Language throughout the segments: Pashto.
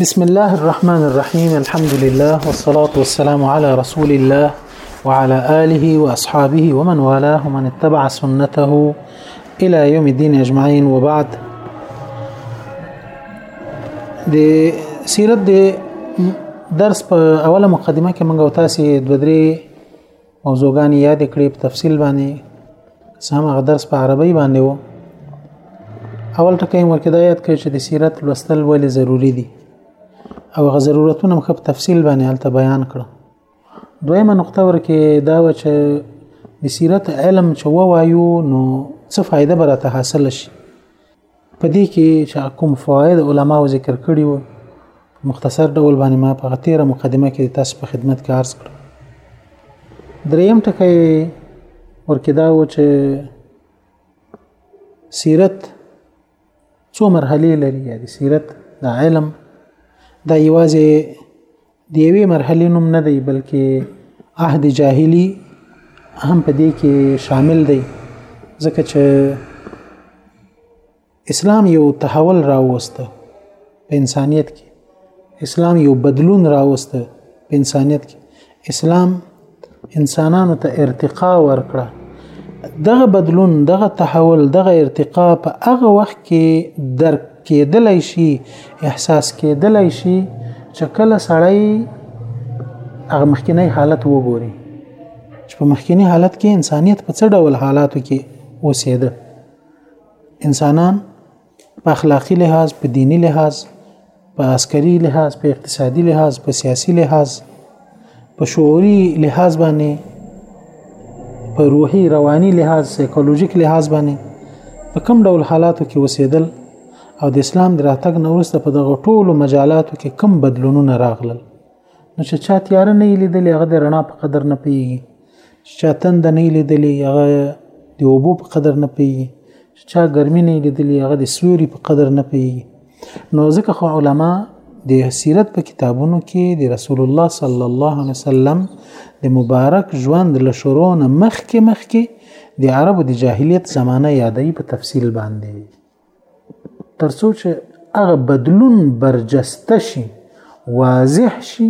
بسم الله الرحمن الرحيم الحمد لله والصلاة والسلام على رسول الله وعلى آله وأصحابه ومن والاه ومن اتبع سنته إلى يوم الدين أجمعين وبعد دي سیرت دي درس په مقدمه كما قلت تاسو د بدري موضوعګانې یادې کړې په تفصیل باندې سم هغه درس په عربي باندې وو اول ټکی مو کې دا یاد کړئ چې د سیرت لوستل ولې ضروری دي او هغه ضرورتونه مخ په تفصیل باندې هلته بیان کړو دویمه نقطه ورکه دا و چې د سیرت علم چې وایو نو څه فائدہ به راته حاصل شي په دې کې چې کوم فواید علماو ذکر کړي وو مختصر ډول باندې ما په تیره مقدمه کې تاسو په خدمت کې عرض کړ دریم ټکی ورکې دا و چې سیرت څو مرحله لري یعنی سیرت د علم دا یوازې د یوې مرحلې نوم نه دی بلکې عهد جاهلی هم په دې کې شامل دی ځکه چې اسلام یو تحول راوسته په انسانیت کې اسلام یو بدلون راوسته په انسانیت کې اسلام انسانانو ته ارتقا ورکړه دغه بدلون دغه تحول دغه ارتقا په هغه وخت کې درک کېدلای شي احساس کېدلای شي چې کله سړی هغه مخکنی حالت وګوري چې په مخکنی حالت کې انسانیت په څه ډول حالاتو کې اوسېده انسانان په اخلاقي لحاظ په دینی لحاظ په عسکري لحاظ په اقتصادي لحاظ په سیاسي لحاظ په شعوري لحاظ باندې په روحي رواني لحاظ سایکولوژیک لحاظ باندې په کوم ډول حالاتو کې وسیدل او د اسلام دراتګ نورسته په دغه ټولو مجالاتو کې کم بدلونونه راغلل نو چې چا تیاره نه لیدلې هغه د رڼا په قدر نه پیږي چې چا تند نه لیدلې هغه د اوبو په قدر نه پیږي چې چا ګرمي نه لیدلې هغه د سوري په قدر نه پیږي نو ځکه خو علما د سیرت په کتابونو کې د رسول الله صلی الله علیه وسلم د مبارک ژوند له شروع نه مخکې مخکې د عربو د جاهلیت زمانه یادوي په تفصیل باندې تر څو چې هغه بدلون برجسته شي واضح شي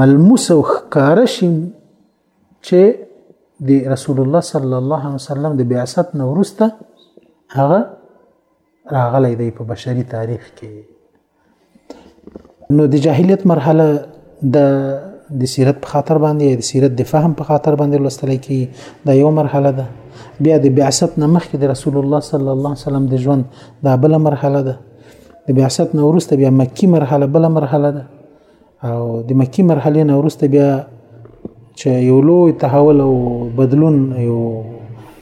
ملموس او ښکار شي چې د رسول الله صلی الله علیه وسلم د بعثت نورسته هغه راغلی دی په بشري تاریخ کې نو د جاهلیت مرحله د د سیرت په خاطر باندې د سیرت د فهم په خاطر باندې لوستل کی دا یو مرحله ده بیا د بعثت نه مخکې د رسول الله صلی الله علیه وسلم د ژوند دا بل مرحله ده د بعثت نه ورسته بیا مکی مرحله بل مرحله ده او د مکی مرحله نه ورسته بیا چې یو لوی تحول او بدلون یو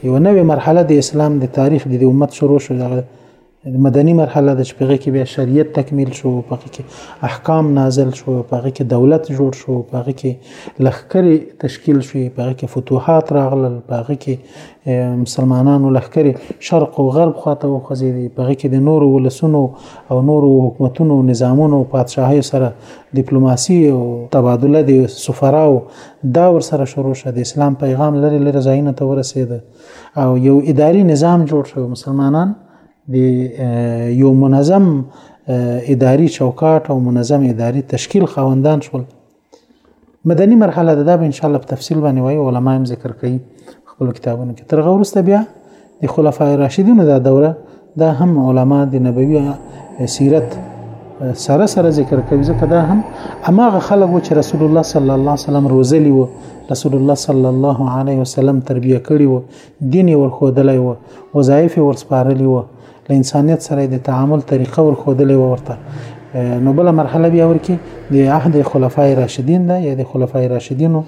یو نوې مرحله د اسلام د تاریخ د امت شروع شو مدني مرحله د چې پهغې کې بیا شریعت تکمیل شو پهغې کې احکام نازل شو پهغې کې دولت جوړ شو پهغې کې لښکرې تشکیل شوې پهغې کې فتوحات راغلل پهغې کې مسلمانانو لښکرې شرق او غرب خواته وخوځېدې پهغې کې د نورو ولسونو او نورو حکومتونو نظامونو پادشاهیو سره دیپلوماسي او تبادله د سفراو دا ورسره شروع شو د اسلام پیغام لرې لرې ځایونه ته ورسېده او یو اداري نظام جوړ شو مسلمانان د یو منظم اداري چوکاټ او منظم اداري تشکیل خوندان شول مدني مرحله د دا به ان شاء الله په تفصیل باندې وایي علما هم ذکر کوي خپل کتابونو کې تر غوړسته بیا د خلفای راشدینو دا دوره دا هم علما د نبوي سیرت سره سره ذکر کوي ځکه دا هم اماغه خلک چې رسول الله صلی الله علیه وسلم روزلی وو رسول الله صلی الله علیه وسلم تربیه کړی وو دین ورخودلی وو وظایف ورسپارلی وو له انسانیت سره د تعامل طریقه ورخودلی وو ورته نو بل مرحله بیا ورکی د عهد خلفای راشدین ده یا د خلفای راشدینو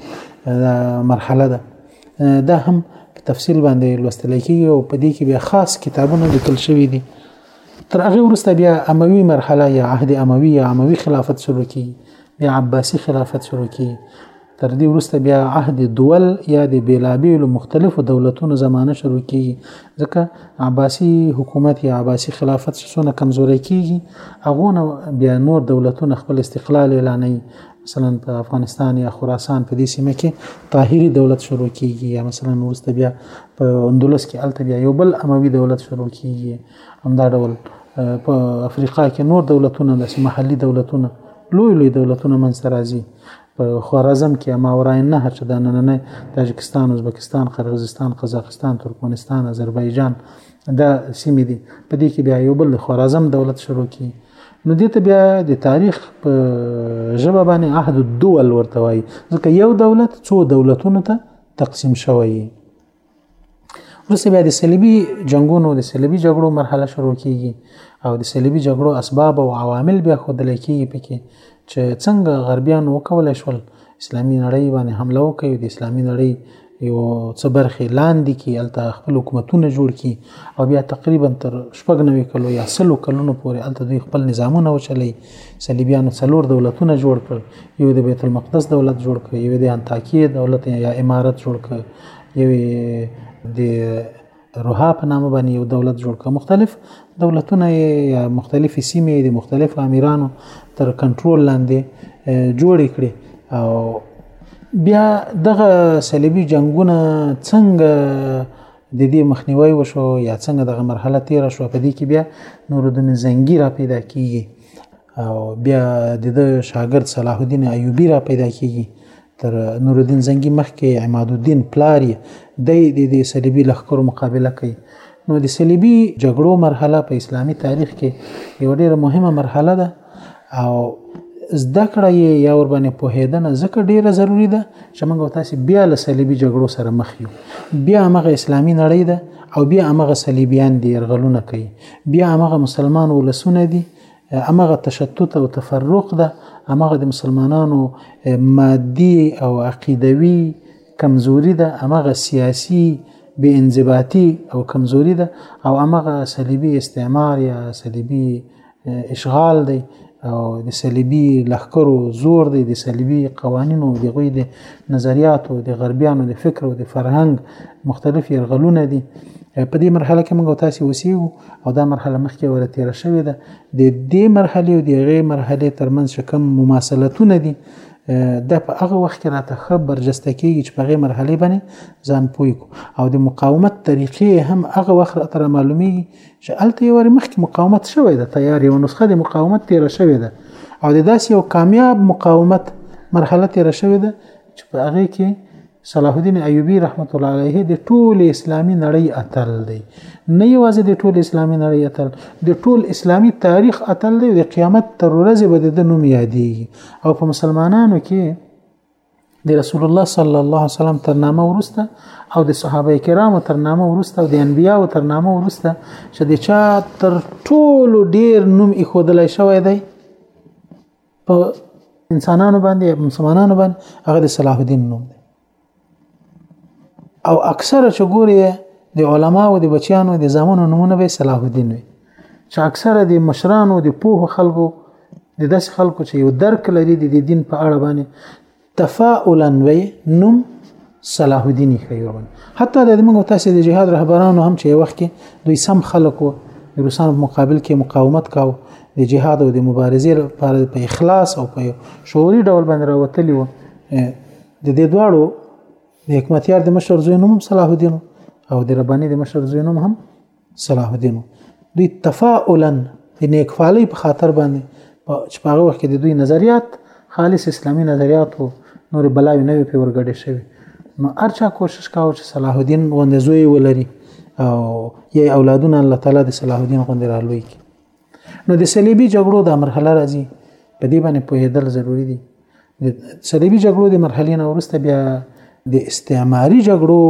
مرحله ده دا هم په تفصیل باندې لوستل کیږي او په دې کې بیا خاص کتابونه لیکل شوي دي تر هغه وروسته بیا اموي مرحله یا عهد اموي یا اموي خلافت شروع کی بیا عباسي خلافت شروع کی تر دې وروسته بیا عهد دول یا د بیلابیلو مختلفو دولتونو زمانه شروع کی ځکه عباسي حکومت یا عباسي خلافت څونه کمزوري کیږي هغه بیا نور دولتونه خپل استقلال اعلانوي مثلا په افغانستان یا خراسان په دې سیمه کې طاهری دولت شروع کیږي یا مثلا ورسته بیا په اندلس کې الته بیا یو بل اموي دولت شروع کیږي همدا ډول په افریقا کې نور دولتونه د محلي دولتونه لوی لوی دولتونه منځته راځي په خوارزم کې ماورای نه چې د نننې تاجکستان ازبکستان قرغیزستان قزاقستان ترکمنستان آذربایجان دا سیمې دي په دې کې بیا یو بل خوارزم دولت شروع کیږي نو دې ته بیا د تاریخ په ژبه باندې عهد الدول ورته وایي ځکه یو دولت څو دولتونو ته تقسیم شوی وروسته بیا د صلیبي جنگونو د صلیبي جګړو مرحله شروع کیږي او د صلیبي جګړو اسباب او عوامل بیا ښودل کیږي پکې چې څنګه غربیان وکولای شول اسلامي نړۍ باندې حمله وکړي د اسلامي نړۍ یو څه برخې لاندې کې الته خپل حکومتونه جوړ کړي او بیا تقریبا تر شپږ نوي کلو یا سلو کلونو پورې الته دوی خپل نظامونه وچلي صلیبیانو څلور دولتونه جوړ کړ یو د بیت المقدس دولت جوړ کړ یو د انتاکیه دولت یا امارت جوړ کړ یو د د روها په نامه باندې یو دولت جوړ کړ مختلف دولتونه یا مختلفې سیمې د مختلفو امیرانو تر کنټرول لاندې جوړ کړي او بیا دغه صلیبي جنگونه څنګه د دې مخنیوي وشو یا څنګه دغه مرحله تیر شو په دې کې بیا نور د زنګي را پیدا کیږي او بیا د شاګرد صلاح الدین ایوبی را پیدا کیږي تر نورالدین زنګي مخکې عماد الدین پلار یې د د صلیبي لښکرو مقابله کوي نو د صلیبي جګړو مرحله په اسلامي تاریخ کې یو ډیره مهمه مرحله ده او زده کړه یې یا ور باندې پوهېدنه ځکه ډیره ضروری ده چې موږ تاسو بیا له صلیبي جګړو سره مخ یو بیا هغه اسلامي نړۍ ده او بیا هغه صلیبیان دي يرغلونه کوي بیا هغه مسلمان ولسونه دي همغه تشتت او تفرق ده همغه د مسلمانانو مادي او عقیدوي کمزوري ده همغه سیاسي بې انضباطي او کمزوري ده او همغه صلیبي استعمار یا صلیبي اشغال دی او د صلیبي لخرو زور دی د صلیبي قوانینو د غوی د نظریاتو د غربیانو د فکر او د فرهنګ مختلف يرغلونه دي په دې مرحله کې موږ تاسو وسیو او دا مرحله مخکې وره تیره شوې ده د دې مرحلې او د هغې مرحلې ترمنځ چې کوم مماثلتونه دي دا په هغه وخت کې راته ښه برجسته کېږي چې په هغې مرحلې باندې ځان پوه کو او د مقاومت طریقې هم هغه وخت راته را معلومېږي چې هلته یو وارې مخکې مقاومت شوی ده تیار یو نسخه د مقاومت تیره شوې ده او د داسې یو کامیاب مقاومت مرحله تیره شوې ده چې په هغه کې صلاح الدین ایوبی رحمت الله علیه د ټول اسلامی نړۍ اتل دی نه یوازې د ټول اسلامی نړۍ اتل د ټول اسلامی تاریخ اتل دی د قیامت تر ورځې به د نوم یادېږي او په مسلمانانو کې د رسول الله صلی الله علیه وسلم تر نامه ورسته او د صحابه کرامو تر نامه ورسته او د انبیانو تر نامه ورسته چې د چا تر ټولو ډیر نوم یې خودلای شوی دی په انسانانو باندې مسلمانانو باندې هغه د صلاح الدین نوم دی او اکثره چې ګوري د علماو د بچیانو د زامنو نمونه به صلاح الدین وي چې اکثره د مشرانو د پوه خلکو د داس خلکو چې یو درک لري د دین په اړه باندې تفاؤلا وی نوم صلاح الدین خیرون حتی د موږ تاسو د جهاد رهبرانو هم چې وخت کې دوی سم خلکو د روسانو په مقابل کې مقاومت کاوه د جهاد او د مبارزې لپاره په اخلاص او په شعوري ډول باندې راوتلی و د دې دواړو د حکمتیار د مشر زوی نوم صلاح الدین او د ربانی د مشر زوی نوم هم صلاح الدین دوی تفاعلا د نیکفالۍ په خاطر باندې چې په هغه وخت کې د دوی نظریات خالص اسلامي نظریات وو نور بلاوی نه په ورګړې شوی نو ارچا کوشش کاوه چې صلاح الدین غوندې زوی ولري او یې اولادونه الله تعالی د صلاح الدین غوندې رالوي کی نو د صلیبي جګړو د مرحله راځي په دې باندې پوهېدل ضروری دي د صلیبي جګړو د مرحلې نه ورسته بیا د استعماري جګړو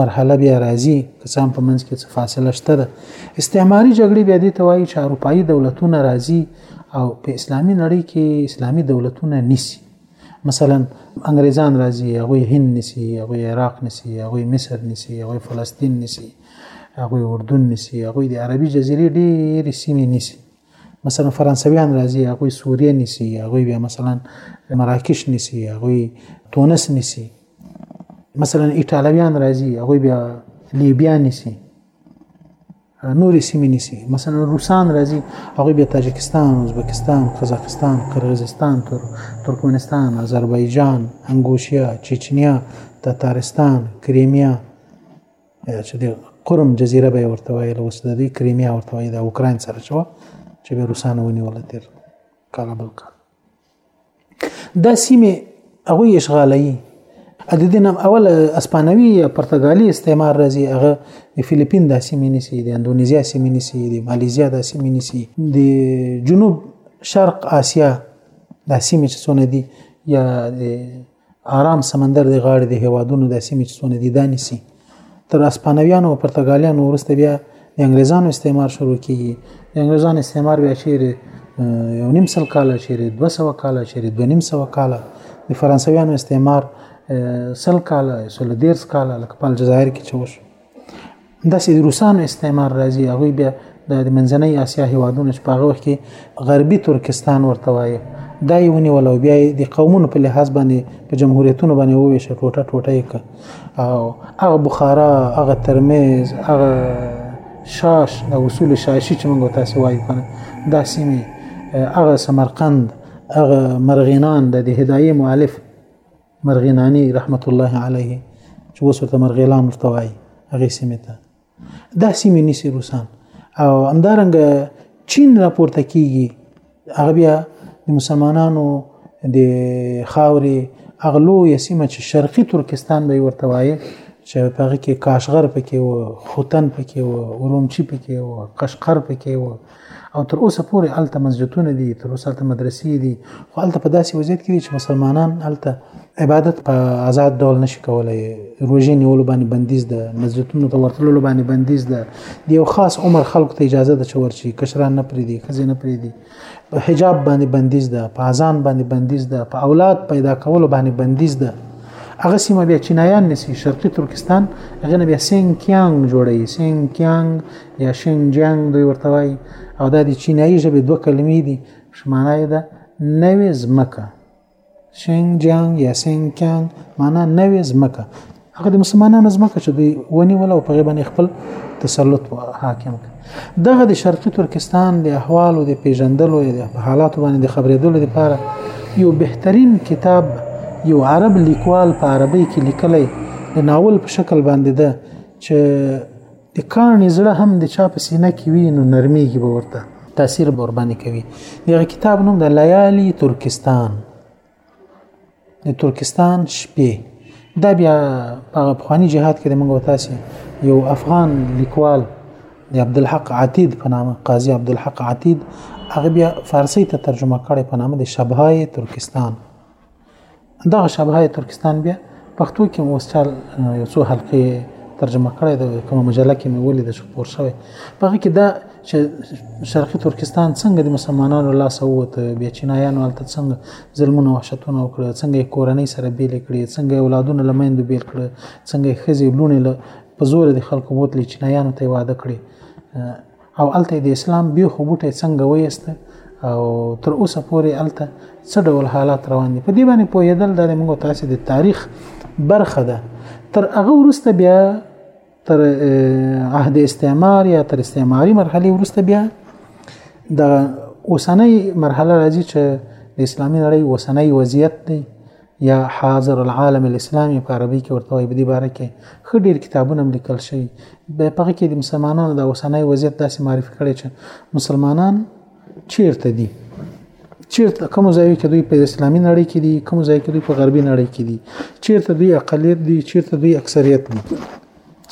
مرحله بیا راځي قسم په منځ کې څه فاصله شته ده استعماري جګړې بیا دې توایي چې اروپאי دولتونه راځي او په اسلامي نړۍ کې اسلامي دولتونه نیسي مثلا انګريزان راځي هغه هند نسی هغه عراق نسی هغه مصر نسی هغه فلسطین نسی هغوی اردن نیسي هغوی د عربي جزیرې ډېرې سیمې نیسي مثلا فرانسویان راځي هغوی سوریه نیسي هغوی بیا مثلا مراکش نیسي هغوی تونس نیسي مثلا ایټالویان راځي هغوی بیا لیبیا نیسي نورې سیمې نیسي مثلا روسان راځي هغوی بیا تاجکستان ازبکستان قزاقستان قرغیزستان تر ترکمنستان آذربایجان انګوشیا چچنیا تاتارستان کریمیا چې د قرم جزیره به ورته ویل اوس د دې کریمیا ورته وایي د اوکراین سره شو چې به روسانو ونیول تیر کال بل کال دا سیمه هغه اشغالي د دې نام اول اسپانوي یا پرتګالي استعمار راځي هغه د فلیپین د سیمې نسی د اندونیزیا سیمې نسی د مالیزیا د سیمې نسی د جنوب شرق آسیا د سیمې چې څونه دي یا د آرام سمندر د غاړې د هیوادونو د سیمې چې څونه دي دانیسي تر اسپانویانو او پرتګالیانو وروسته بیا د انګریزانو استعمار شروع کیږي د انګریزانو استعمار بیا چیرې یو نیم سل کاله چیرې 200 کاله چیرې 200 کاله د فرانسویانو استعمار سل کاله سل ډیر کاله لکه په الجزایر کې چې وشو داسې روسانو استعمار راځي هغه بیا د منځنۍ اسیا هیوادونو چې په هغه وخت کې غربي ترکستان ورته وایي دا یې ونیول او بیا د قومونو په لحاظ باندې په جمهوریتونو باندې وویشه ټوټه ټوټه یې کړه او هغه بخارا هغه ترمز هغه شاش د اصول شاشي چې موږ تاسو وایو کنه دا سیمه هغه سمرقند هغه مرغینان د هدايه مؤلف مرغینانی رحمت الله علیه چې اوس ورته مرغیلان ورته وایي هغه سیمه ته دا سیمه نیسی روسان او همدارنګ چین راپورته کیږي هغه بیا د مسلمانانو د خاورې اغلو یا سیمه چې شرقي ترکستان به ورته وایي چې په هغه کې کاشغر پکې و خوتن پکې و ارومچی پکې و قشقر پکې و او تر اوسه پورې هلته مسجدونه دي تر اوسه هلته مدرسې دي خو هلته په داسې وضعیت کې دي چې مسلمانان هلته عبادت په آزاد ډول نشي کولای روژې نیولو باندې بندیز ده مسجدونو ته ورتللو باندې بندیز ده د یو خاص عمر خلکو ته اجازه ده چې ورشي کشران نه پرېږدي ښځې نه پرېږدي په حجاب باندې بندیز ده په اذان باندې بندیز ده په اولاد پیدا کولو باندې بندیز ده هغه سیمه بیا چینایان نسی شرقي ترکستان هغه بیا سینګ کیانګ جوړي سینګ کیانګ یا شین جنګ دوی ورته وایي او دا د چینایي ژبې دوه کلمې دي چې معنا یې ده نوې ځمکه شینګ جنګ یا سینګ کیانګ معنا نوې ځمکه هغه د مسلمانانو ځمکه چې دوی ونیول او په هغې باندې خپل تسلط حاکم دغه د شرقي ترکستان د احوالو د پیژندلو د حالاتو باندې د خبرېدلو لپاره یو بهترین کتاب یو عرب لیکوال په عربي کې لیکلی د ناول په شکل باندې ده چې د کاڼي زړه هم د چا په سینه کې وي نو نرمیږي به ورته تاثیر به ورباندې کوي دغه کتاب نوم د لیالي ترکستان د ترکستان شپې دا بیا په افغاني جهاد کې د موږ تاسو یو افغان لیکوال د عبدالحق عتید په نامه قاضي عبدالحق عتید هغه بیا فارسی ته ترجمه کړي په نامه د شبهای ترکستان دغه شبهای ترکستان بیا پښتو کې مو وسټال یو څو حلقې ترجمه کړی د کوم مجله کې مې ولید چې پور شوی په هغه کې دا چې شرقي ترکستان څنګه د مسلمانانو لاس ووت بیا چینایانو هلته څنګه ظلمونه وحشتونه وکړه څنګه یې کورنۍ سره بیل کړي څنګه اولادونه لمندو بیل کړه څنګه ښځې لونه له په زور د خلکو بوتلې چینایانو ته واده کړي او الته د اسلام بي خو بوټي څنګه ويسته او تر اوسه پورې الته څه ډول حالات روان دي په دې باندې پوهېدل د موږ تاسو د تاریخ برخه ده تر هغه ورسته بیا تر عهد استعمار یا تر استعماري مرحله ورسته بیا د اوسنۍ مرحله راځي چې د اسلامي نړۍ اوسنۍ وضعیت دی یا حاضر العالم الاسلامي په عربي کې ورته وایي په دې باره کې ښه ډېر کتابونه هم لیکل شوي به په هغه کې د مسلمانانو د اوسنۍ وضعیت داسې معرفي کړی چې مسلمانان چیرته دي چیرته کوم ځای کې دوی په اسلامي نړۍ کې دي کوم ځای کې دوی په غربي نړۍ کې دي چیرته دوی اقلیت دي چیرته دوی اکثریت دي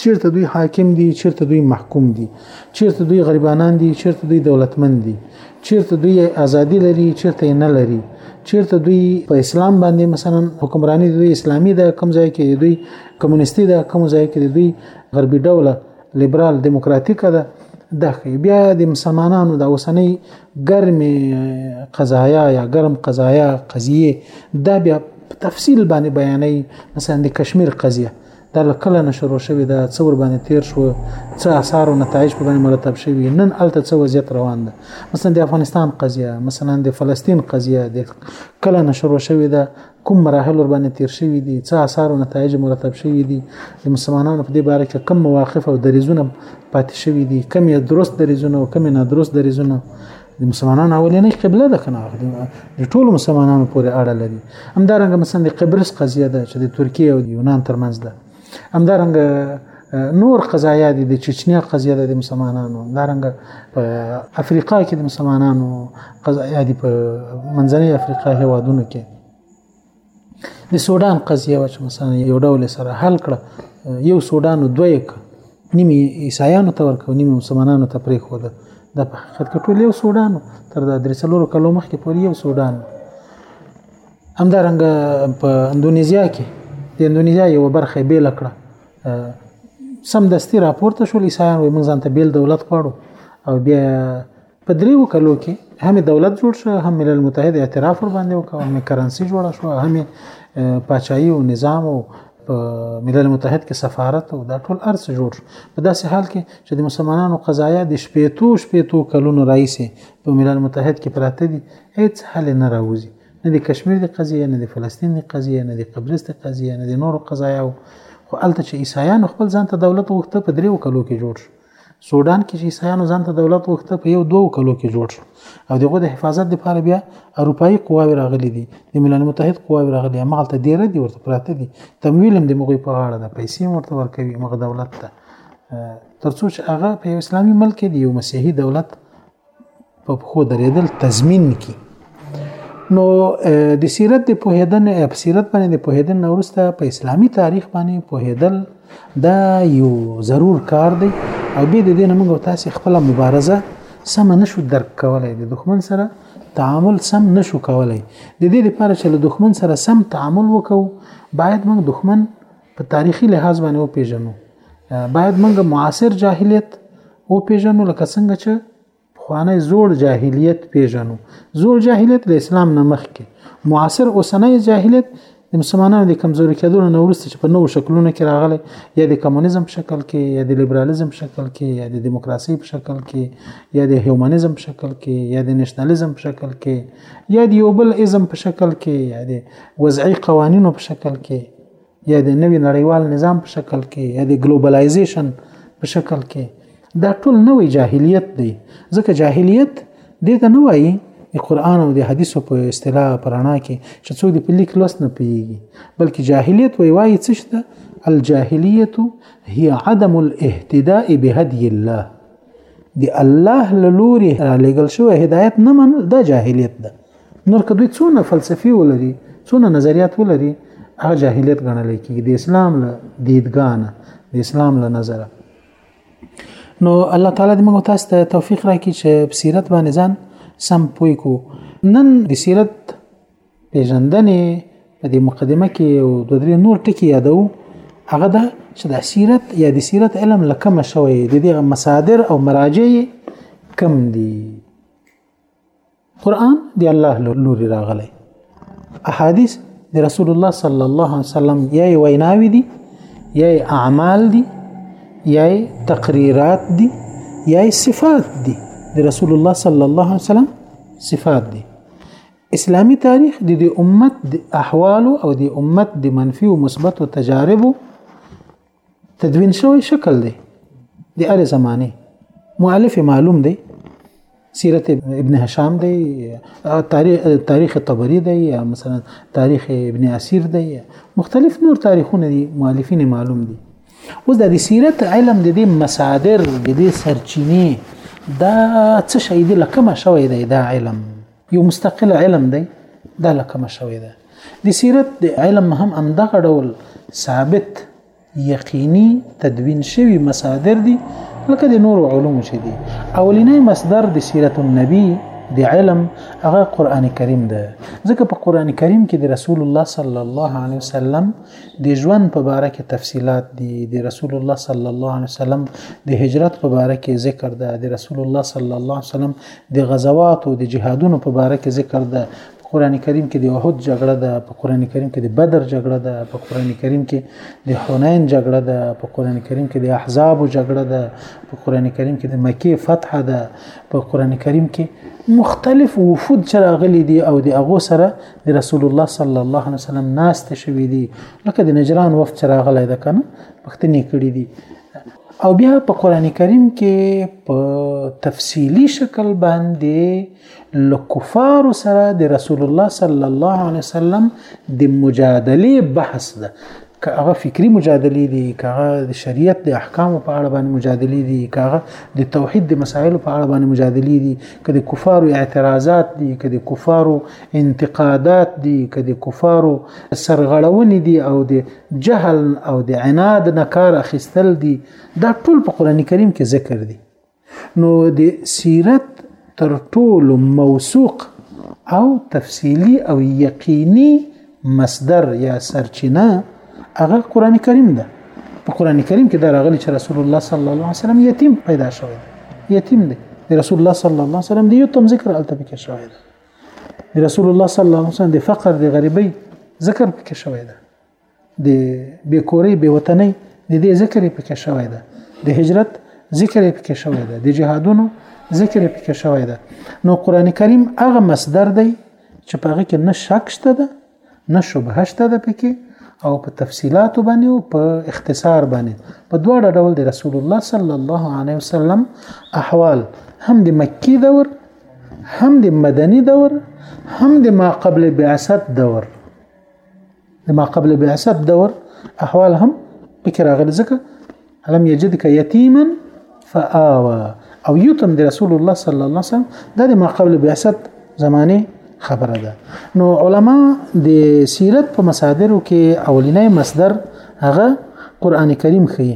چیرته دوی حاکم دي چیرته دوی محکوم دي چیرته دوی غریبانان دي چیرته دوی دولتمن دي چیرته دوی ازادي لري چیرته نه لري چیرته دوی په اسلام باندې مثلا حکمرانی دوی اسلامي ده کوم ځای کې دوی کمونیستي ده کوم ځای کې دوی غربي ډوله لیبرال دیموکراتیک ده دغه بیا د مسلمانانو د اوسنۍ ګرمې قضایا یا ګرم قضایا قضیه دا بیا په تفصیل باندې بیانې مثلا د کشمیر قضیه دا له کله نه شروع شوې ده څه ور باندې تیر شو څه آثار او نتایج په باندې مرتب شوي نن الته څه وضعیت روان ده مثلا د افغانستان قضیه مثلا د فلسطین قضیه د کله نه شروع شوې ده کوم مراحل ور باندې تیر شوي دي څه آثار او نتایج مرتب شوي دي د مسلمانانو په دې باره کې کم مواقف او دریزونه پاتې شوي دي کم یې درست دریزونه او کم یې نادرست دریزونه د مسلمانانو اولنې قبله ده کنه د ټولو مسلمانانو پورې اړه لري همدارنګه مثلا د قبرس قضیه ده چې د ترکیه او یونان ترمنځ ده همدارنګه نور قضایا دي د چچنیا قضیه ده د مسلمانانو همدارنګه په افریقا کې د مسلمانانو قضایا دي په منځنۍ افریقا هیوادونو کې د سودان قضیه وچ مثلا یو ډول سره حل کړه یو سودان دوه یک نیمه عیسایانو ته ورکو نیمه مسلمانانو ته پرې خو ده د په حقیقت کې ټول یو سودان تر د درې څلورو کلو مخکې پورې یو سودان همدارنګه په اندونیزیا کې د اندونیزیا یو برخه بیل کړه سم دستي راپورته شول عیسایان وي موږ ځان ته بیل دولت غواړو او بیا په دریو کلو کې هم دولت جوړ شو هم ملل متحد اعتراف ور باندې وکړ هم کرنسي جوړ شو هم پاچاهي او نظام او په ملل متحد کې سفارت او دا ټول ارس جوړ شو په داسې حال کې چې د مسلمانانو قضایا د شپېتو شپېتو کلونو راهیسې په ملل متحد کې پراته دي هیڅ حل نه راوځي نه د کشمیر د قضیه نه د فلسطین د قضیه نه د قبرس د قضیه نه د نورو قضایاو خو هلته چې عیسایانو خپل ځان ته دولت غوښته په دریو کلو کې جوړ شو سودان کې چې عیسایانو ځان ته دولت وخته په یو دوو کلو کې جوړ شو او دغه د حفاظت لپاره بیا اروپאי قواوی راغلي دي د ملل متحد قواوی راغلي مالته ډیر دي ورته پراته دي تمویل هم د مغوی په غاړه ده پیسې ورته ورکوي مغ دولت ته ترڅو چې هغه په اسلامي ملک کې یو مسیحي دولت په پښو درېدل تضمین کی نو د سیرت د پوهیدن په سیرت باندې د پوهیدن نورسته په اسلامی تاریخ باندې پوهیدل دا یو ضرور کار دی او به د دې نه موږ تاسو خپل مبارزه سم نشو درک کولای د دښمن سره تعامل سم نشو کولای د دې لپاره چې له دښمن سره سم تعامل وکړو باید موږ دښمن په تاریخي لحاظ باندې وپیژنو باید موږ معاصر جاهلیت وپیژنو لکه څنګه چې خوانه زوړ جاهلیت پیژنو زوړ جاهلیت د اسلام نه مخکې معاصر اوسنۍ جاهلیت د مسلمانانو د کمزوري کېدو نه ورسته چې په نوو شکلونو کې راغلي یا د کمونیزم په شکل کې یا د لیبرالیزم په شکل کې یا د دیموکراسي په شکل کې یا د هیومنیزم په شکل کې یا د نېشنلیزم په شکل کې یا د یو بل ازم په شکل کې یا د وضعي قوانینو په شکل کې یا د نوی نړیوال نظام په شکل کې یا د ګلوبلایزیشن په شکل کې دا ټول نوې جاهلیت دی ځکه جاهلیت دې ته نه وایي د قران او د حدیثو په اصطلاح پرانا کې چې څو د پلیک لوس نه پیږي بلکې جاهلیت وی وایي څه شته الجاهلیت هي عدم الاهتداء بهدي الله دی الله لوري را لګل شو هدایت نه من دا جاهلیت ده نور که دوی څونه فلسفي ولري څونه نظریات ولري هغه جاهلیت ګڼل کېږي د اسلام له دیدګانه د اسلام له نظره نو الله تعالی دې موږ تاسو ته توفیق راکړي چې په سیرت باندې ځان سم پوي کو نن د سیرت پیژندنې په دې مقدمه کې او د درې نور ټکي یادو هغه دا چې د سیرت یا د سیرت علم لکه مشوي د دې مصادر او مراجع کم دي قران دی الله لوري راغلی احادیث د رسول الله صلی الله علیه وسلم یا ویناوی دي یا اعمال دي یا تقریرات دي یا صفات دي د رسول الله صلی الله علیه وسلم صفات دي اسلامی تاریخ د دې امت د احوال او د امت د منفي او مثبت تجارب تدوین شوی شکل دی د هر زمانه مؤلف معلوم دی سیرت ابن هشام دی تاریخ تاریخ طبری دی یا مثلا تاریخ ابن اسیر دی مختلف نور تاریخونه دي مؤلفین معلوم دي اوس د سیرت علم د دې مصادر د دې سرچینې دا څه شی دی لکه ما شوی دی دا علم یو مستقل علم دی دا لکه مشوي ده د سیرت د علم هم همدغه ډول ثابت یقیني تدوین شوی مصادر دي لکه د نور علوم چې دي اولینې مصدر د سیرت النبی د علم هغه قران کریم ده ځکه په قران کریم کې د رسول الله صلی الله علیه وسلم د ژوند په باره کې تفصيلات دي د رسول الله صلی الله علیه وسلم د هجرت په باره کې ذکر ده د رسول الله صلی الله علیه وسلم د غزوات او د جهادونو په باره کې ذکر ده په قران کریم کې د احد جګړه ده په قران کریم کې د بدر جګړه ده په قران کریم کې د حنین جګړه ده په قران کریم کې د احزاب جګړه ده په قران کریم کې د مکه فتح ده په قران کریم کې مختلف وفود چې راغلي دي او د هغه سره د رسول الله صلی الله علیه وسلم ناست شوي دي لکه د نجران وفد چې راغلی ده کنه پښتنې کړي دي او بیا په قران کریم کې په تفصیلی شکل باندې لکفار سره د رسول الله صلی الله علیه وسلم د مجادله بحث ده که هغه فکری مجادله دي که هغه د شریعت د احکام په اړه باندې مجادله دي که هغه د توحید د مسایل په اړه باندې مجادله دي که د کفارو اعتراضات دي که د کفارو انتقادات دي که د کفارو سرغړونې دي او د جهل او د عناد نه کار اخیستل دي دا ټول په قران کریم کې ذکر دي نو د سیرت تر ټولو موثوق او تفصیلی او یقینی مصدر یا سرچینه هغه قران کریم ده په قران کریم کې دا راغلی چې رسول الله صلی الله علیه وسلم یتیم پیدا شوی یتیم دی رسول الله صلی الله علیه وسلم دی یو تم ذکر الته کې شوی دی رسول الله صلی الله علیه وسلم د فقر د غریبۍ ذکر پکې شوی دی د بیکوري بی وطنۍ د دې ذکر پکې شوی دی د هجرت ذکر پکې شوی دی د جهادونو ذکر پکې شوی دی نو قران کریم هغه مصدر دی چې په هغه کې نه شک شته ده نه شبهه شته ده پکې او په تفصيلات باندې او په اختصار باندې په دواړه ډول د رسول الله صلی الله علیه وسلم احوال هم د مکی دور هم د مدني دور هم د ما قبل بعثت دور د ما قبل بعثت دور احوال هم پکې راغلي ځکه الم یجدک یتیما فآوا او یتم د رسول الله صلی الله علیه وسلم د ما قبل بعثت زمانه خبره ده نو علما د سیرت په مصادرو کې اولینې مصدر هغه قران کریم خي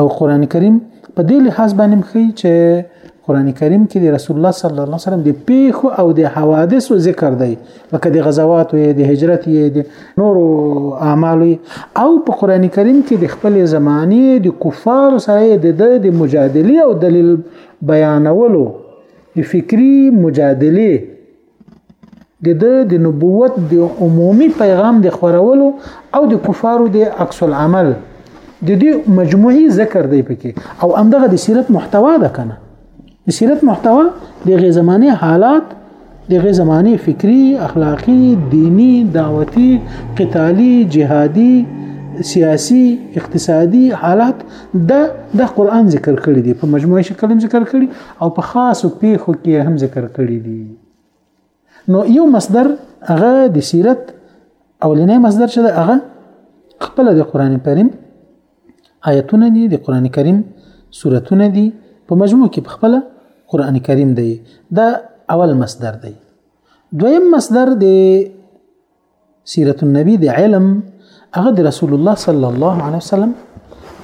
او قران کریم په دې لحاظ باندې خي چې قران کریم کې د رسول الله صلی الله علیه وسلم د پیښو او د حوادثو ذکر دی لکه د غزوات او د هجرت یې د نورو اعمال او په قران کریم کې د خپل زماني د کفار سره د د مجادله او دلیل بیانولو د فکری مجادله د ده د نبوت د عمومي پیغام د خورولو او د کفارو د عکس العمل د دې مجموعي ذکر دی پکې او همدغه د سیرت محتوا ده کنه د سیرت محتوا د غي زمانه حالات د غي زمانه فکری اخلاقی دینی دعوتی قتالی جهادي سیاسی اقتصادي حالات د د قران ذکر کړی دی په مجموعي شکل ذکر کړی او په خاصو پیښو کې هم ذکر کړی دي نو یو مصدر هغه د سیرت اولنې مصدر چې ده هغه خپل د قران کریم آیتونه دي د قران کریم سورتونه دي په مجموع کې خپل قران کریم دی دا اول مصدر دی دویم مصدر د سیرت النبی د علم هغه د رسول الله صلی الله علیه وسلم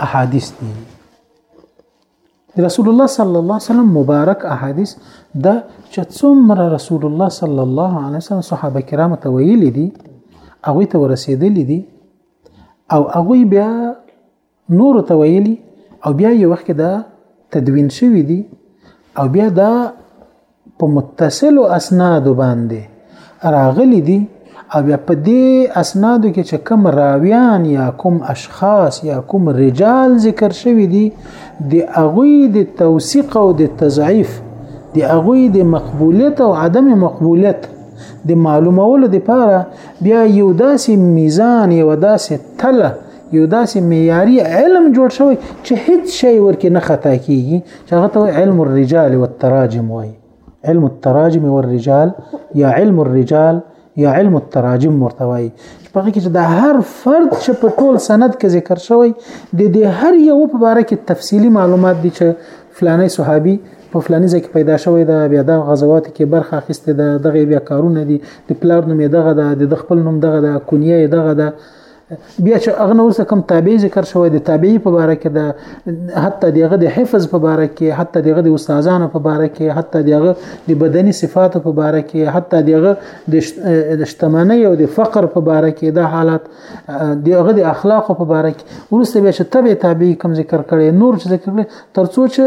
احادیث دي رسول الله صلی الله علیه وسلم مبارک احادیث د چې څومره رسول الله صلی الله علیه وسلم صحابه کرام ته ویلي دي هغه ته ورسېدلې دي او هغه بیا نور ته ویلي او بیا یو وخت دا تدوین شوی دي او بیا دا په متصلو اسنادو باندې راغلي دي او بیا په دې اسنادو کې چې کوم راویان یا کوم اشخاص یا کوم رجال ذکر شوی دي د اغوی د توثیق او د تضعیف د اغوی د مقبولیت او عدم مقبولیت د معلومولو لپاره بیا یو داسې میزان یو داسې تله یو داسې معیاري علم جوړ شوی چې هیڅ شی ورکې نه خطا کیږي چې هغه ته علم الرجال والتراجم وایي علم التراجم والرجال یا علم الرجال یا علم التراجم ورته وایي په کې چې د هر فرد چې په ټول سند کې ذکر شوی د دې هر یو په اړه کې تفصیلی معلومات دي چې فلانی صحابي په فلاني ځای کې پیدا شوی دا بیا د غزوات کې برخه اخیسته ده دغه بیا کارونه دي د پلار نوم یې دغه ده د خپل نوم دغه ده کونیه یې دغه ده بیا چې هغه نور څه کم تابع ذکر شوی د تابعي په باره کې د حتی دغه د حفظ په باره کې حتی دغه د استادانو په باره کې حتی دغه د بدني صفاتو په باره کې حتی دغه د شتمنۍ او د فقر په باره کې دا حالت دغه د اخلاقو په باره کې ورسته بیا چې تبع تابعي کم ذکر کړي نور چې ذکر کړي ترڅو چې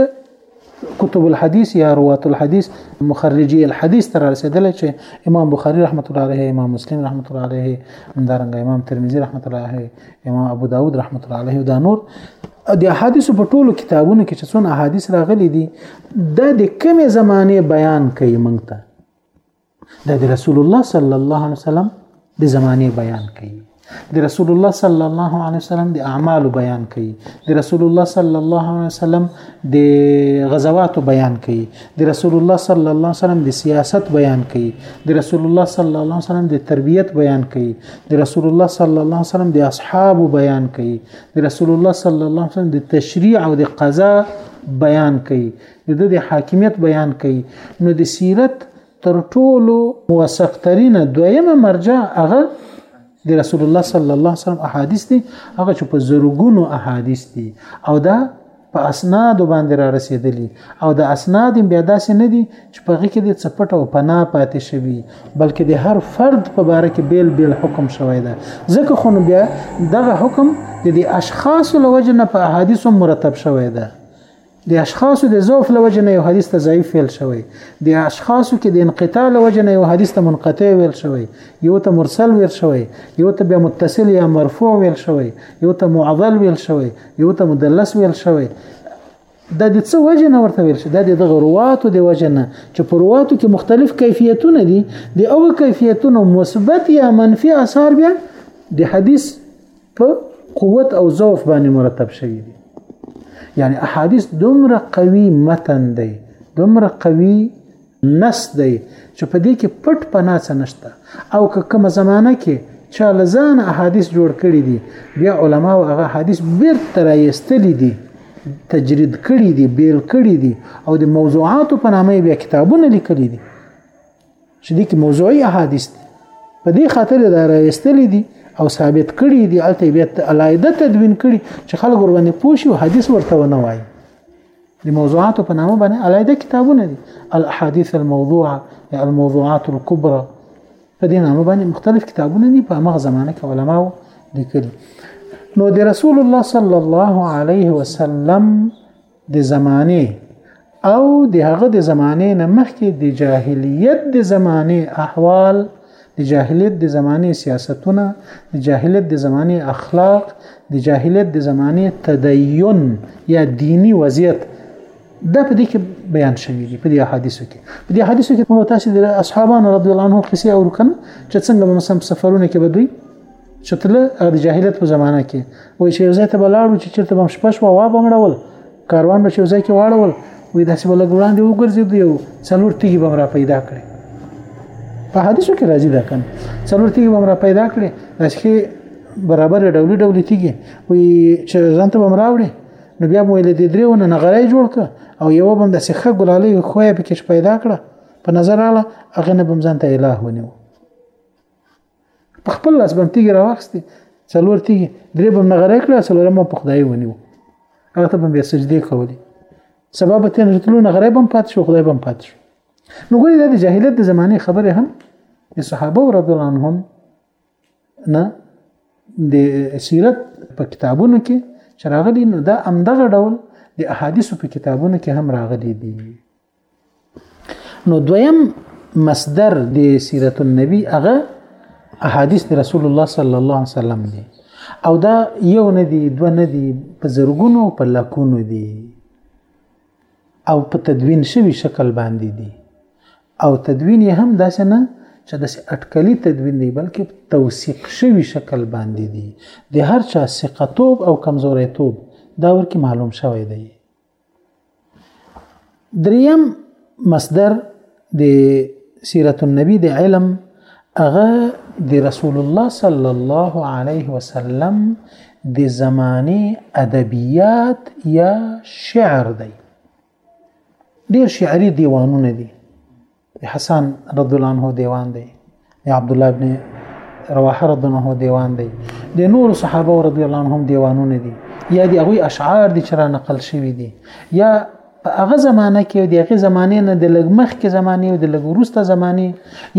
کتب الحديث یا روات الحديث مخرجي الحديث تر رسیدل چې امام بخاری رحمت الله علیه امام مسلم رحمت الله علیه همدارنګه امام ترمذی رحمت الله علیه امام ابو داود رحمت الله علیه دا نور د احادیث په ټولو کتابونو کې چې څونه احادیث راغلي دي دا د کومې زمانه بیان کوي مونږ ته دا د رسول الله صلی الله علیه وسلم د زمانه بیان کوي د رسول الله صلی الله علیه وسلم د اعمال بیان کوي د رسول الله صلی الله علیه وسلم د غزوات بیان کوي د رسول الله صلی الله علیه وسلم د سیاست بیان کوي د رسول الله صلی الله علیه وسلم د تربیت بیان کوي د رسول الله صلی الله علیه وسلم د اصحاب بیان کوي د رسول الله صلی الله علیه وسلم د تشریع او د قضا بیان کوي د ده د حاکمیت بیان کوي نو د سیرت تر ټولو موثق ترینه دویمه مرجع هغه د رسول الله صلی الله علیه وسلم احادیث دي هغه چې په زرګونو احادیث دي او دا په اسناد باندې را رسیدلی او د اسناد بیا داسې نه دي چې په غي کې د چپټ او پنا پاتې شوی بلکې د هر فرد په باره کې بیل بیل حکم شوی دی ځکه خو بیا دغه حکم د اشخاص لوجنه په احادیث مرتب شوی دی د اشخاصو د ضعف له وجې نه یو حدیث ته ضعیف ویل شوی د اشخاصو کې د انقطاع له وجې نه یو حدیث ته منقطع ویل شوی یو ته مرسل ویل شوی یو ته بیا متصل یا مرفوع ویل شوی یو ته معضل ویل شوی یو ته مدلس ویل شوی د دې څه وجه نه ورته ویل شي د دې د رواتو د وجه نه چې په رواتو کې مختلف کیفیتونه دي د او کیفیتونو مثبت یا منفي اثر بیا د حدیث په قوت او ضعف باندې مرتب شوی دی یعنی احادیث دومره قوي متن دی دومره قوي نس دی چې په دې کې پټ پناه څه نشته او که کومه زمانہ کې چا لزان احادیث جوړ کړي دي بیا علما او هغه حدیث بیرته رايستلي دي تجرید کړي دي بیل کړي دي او د موضوعاتو په نامه بیا کتابونه لیکلي دي چې دي کې موضوعي احادیث دي په دې خاطر دا راستل دي او ثابت کړي دي الته بیا علایده تدوین کړي چې خلک ور باندې پوښي او حدیث ورته ونه وایي د موضوعات په نامه باندې علایده کتابونه دي الاحاديث الموضوعه یا الموضوعات الكبرى په دې نامه باندې مختلف کتابونه دي په هغه زمانه کې علماو لیکلي نو د رسول الله صلی الله علیه وسلم د زمانه او د هغه د زمانه نه مخکې د جاهلیت د زمانه احوال د جاهلیت د زمانه سیاستونه د جاهلیت د زمانه اخلاق د جاهلیت د زمانه تدین یا دینی وضعیت دا په دې کې بیان شوی دی په دې حدیثو کې په دې حدیثو کې موږ تاسو د اصحابانو رضی الله عنهم قصې او رکن چې څنګه به مثلا سفرونه کې بدوي چې تل د جاهلیت په زمانہ کې وای چې یوځای ته بلاړو چې چرته بم شپه شو وا بمړول کاروان به چې یوځای کې واړول وې داسې بلګ وړاندې وګرځید یو څلور تیږي بم را پیدا کړي په حدیثو کې راځي دا کن څلور تیږي بم را پیدا کړي داسې برابر ډولي ډولي تیږي وې چې ځان ته بم راوړي نو بیا مو له دې درېونه نغړې جوړ ک او یو بم د سخه ګلالې خوې پکې پیدا کړه په نظر اله هغه نه بم ځان ته الوه ونیو په خپل لاس باندې تیګ راوخسته څلور تیګ درې بم نغره کړه څلورم په خدای ونیو هغه ته بیا سجدي کولې سبب ته نرتلو نغره بم پات شو خدای بم پات شو نو ګوري د جاهلیت د زمانه خبره هم د صحابه رضی الله عنهم نه د سیرت په کتابونو کې چې راغلي نو دا امدغه ډول د احادیثو په کتابونو کې هم راغلي دي نو دویم مصدر د سیرت النبی هغه احادیث د رسول الله صلی الله علیه وسلم دی او دا یو نه دی دو نه دی په زرګونو په لکونو دی او په تدوین شوی شکل باندې دی او تدوین یې هم داسې نه چې د اټکلی تدوین دی بلکې توثیق شوی شکل باندې دی د هر چا ثقتوب او کمزوریتوب دا ورکی معلوم شوی دی دریم مصدر د سیرت النبی د علم هغه د رسول الله صلی الله علیه وسلم د زمانه ادبیات یا شعر دی ډیر شعري دیوانونه دي د حسن رضی الله عنه دیوان دی د عبد الله ابن رواحه رضی الله عنه دیوان دی د نور صحابه رضی الله عنهم دیوانونه دي یا د هغه اشعار دي چې را نقل شوی دي یا په هغه زمانه کې او د هغه زمانه نه د لګمخ کې زمانه او د لګورسته زمانه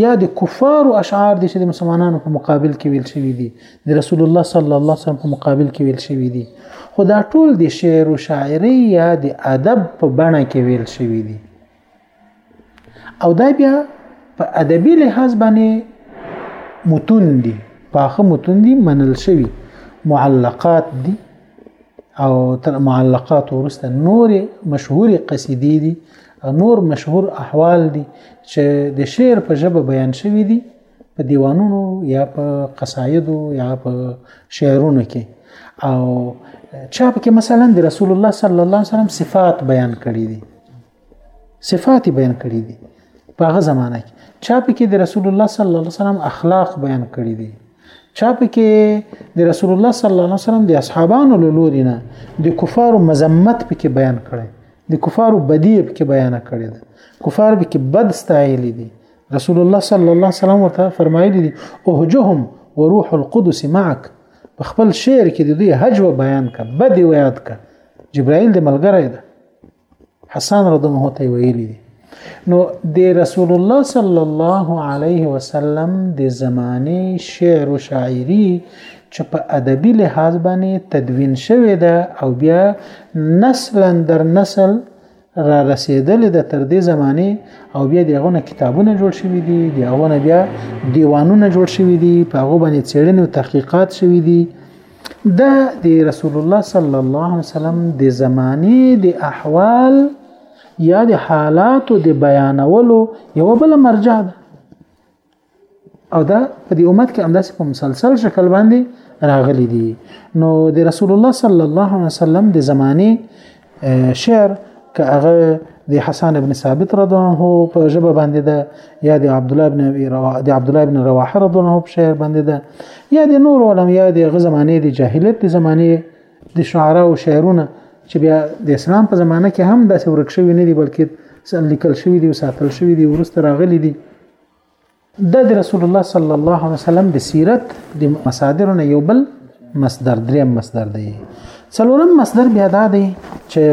یا د کفار او اشعار دي چې د مسلمانانو په مقابل کې ویل شوی دي د رسول الله صلی الله علیه وسلم په مقابل کې ویل شوی دي خو دا ټول د شعر او شاعري یا د ادب په بڼه کې ویل شوی دي او دا بیا په ادبي لحاظ باندې متون دي پاخه متون دي منل شوی معلقات دي او تر معلقات ورسته نور مشهوري قصيدې دي نور مشهور احوال دي چې د شعر په ژبه بیان شوی دي په دیوانونو یا په قصایدو یا په شعرونو کې او چا پکې مثلا د رسول الله صلی الله علیه وسلم صفات بیان کړی دي صفات بیان کړی دي په هغه زمانہ کې چا په کې د رسول الله صلی الله علیه وسلم اخلاق بیان کړی دي چا په کې د رسول الله صلی الله علیه وسلم د اصحابانو له لوري نه د کفارو مذمت په کې بیان کړي د کفارو بدی په کې بیان کړي ده کفار به کې بد ستایلی دي رسول الله صلی الله علیه وسلم ورته فرمایلی دي اوهجهم وروح القدس معك په خپل شعر کې د دوی هجو بیان ک بد ویاد ک جبرائیل د ملګری ده حسان رضمه ته ویلي دي نو د رسول الله صلی الله علیه وسلم د زمانه شعر او شاعری چې په ادبي لحاظ باندې تدوین شوې ده او بیا نسل در نسل را رسیدلې ده تر دې زمانه او بیا دغه کتابونه جوړ شوي دي دغه بیا دیوانونه جوړ شوي دي په هغه باندې څېړنې او تحقیقات شوي دي دا د رسول الله صلی الله علیه وسلم د زمانه د احوال یا د حالاتو د بیانولو یو بل مرجع ده او دا په دې امت کې همداسې په مسلسل شکل باندې راغلي دي نو د رسول الله صلی الله علیه وسلم د زمانه شعر که هغه د حسن ابن ثابت رضی الله عنه په ژبه باندې ده یا د عبد الله ابن ابي روا د عبد الله ابن رواحه رضی الله عنه په شعر باندې ده یا د نور علماء یا د غ زمانه د جاهلیت د زمانه د شعرا او شعرونه چې بیا د اسلام په زمانه کې هم داسې ورک شوی نه دی بلکې لیکل شوی دی او ساتل شوی دی ورسته راغلی دی د رسول الله صلی الله علیه وسلم د سیرت د مصادرو نه یو بل مصدر دریم مصدر دی څلورم مصدر بیا دا دی چې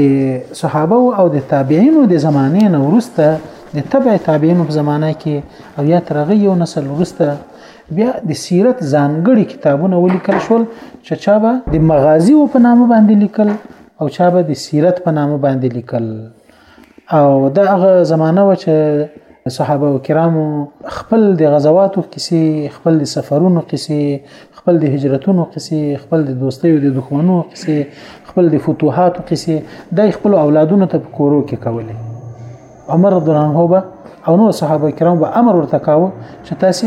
د صحابه او د تابعینو د زمانې نه ورسته د تبع تابعینو په زمانه کې او یا ترغه یو نسل ورسته بیا د سیرت ځانګړي کتابونه ولیکل شول چې چا به د مغازی او په نامه باندې لیکل او چا به د سیرت په نامه باندې لیکل او دا هغه زمانه و چې صحابه او کرامو خپل د غزواتو کیسې خپل د سفرونو کیسې خپل د هجرتونو کیسې خپل د دوستۍ او د دښمنو کیسې خپل د فتوحاتو کیسې د خپل اولادونو ته کورو کې کولې عمر رضی الله عنه به او نور صحابه کرام به امر ورته کاوه چې تاسو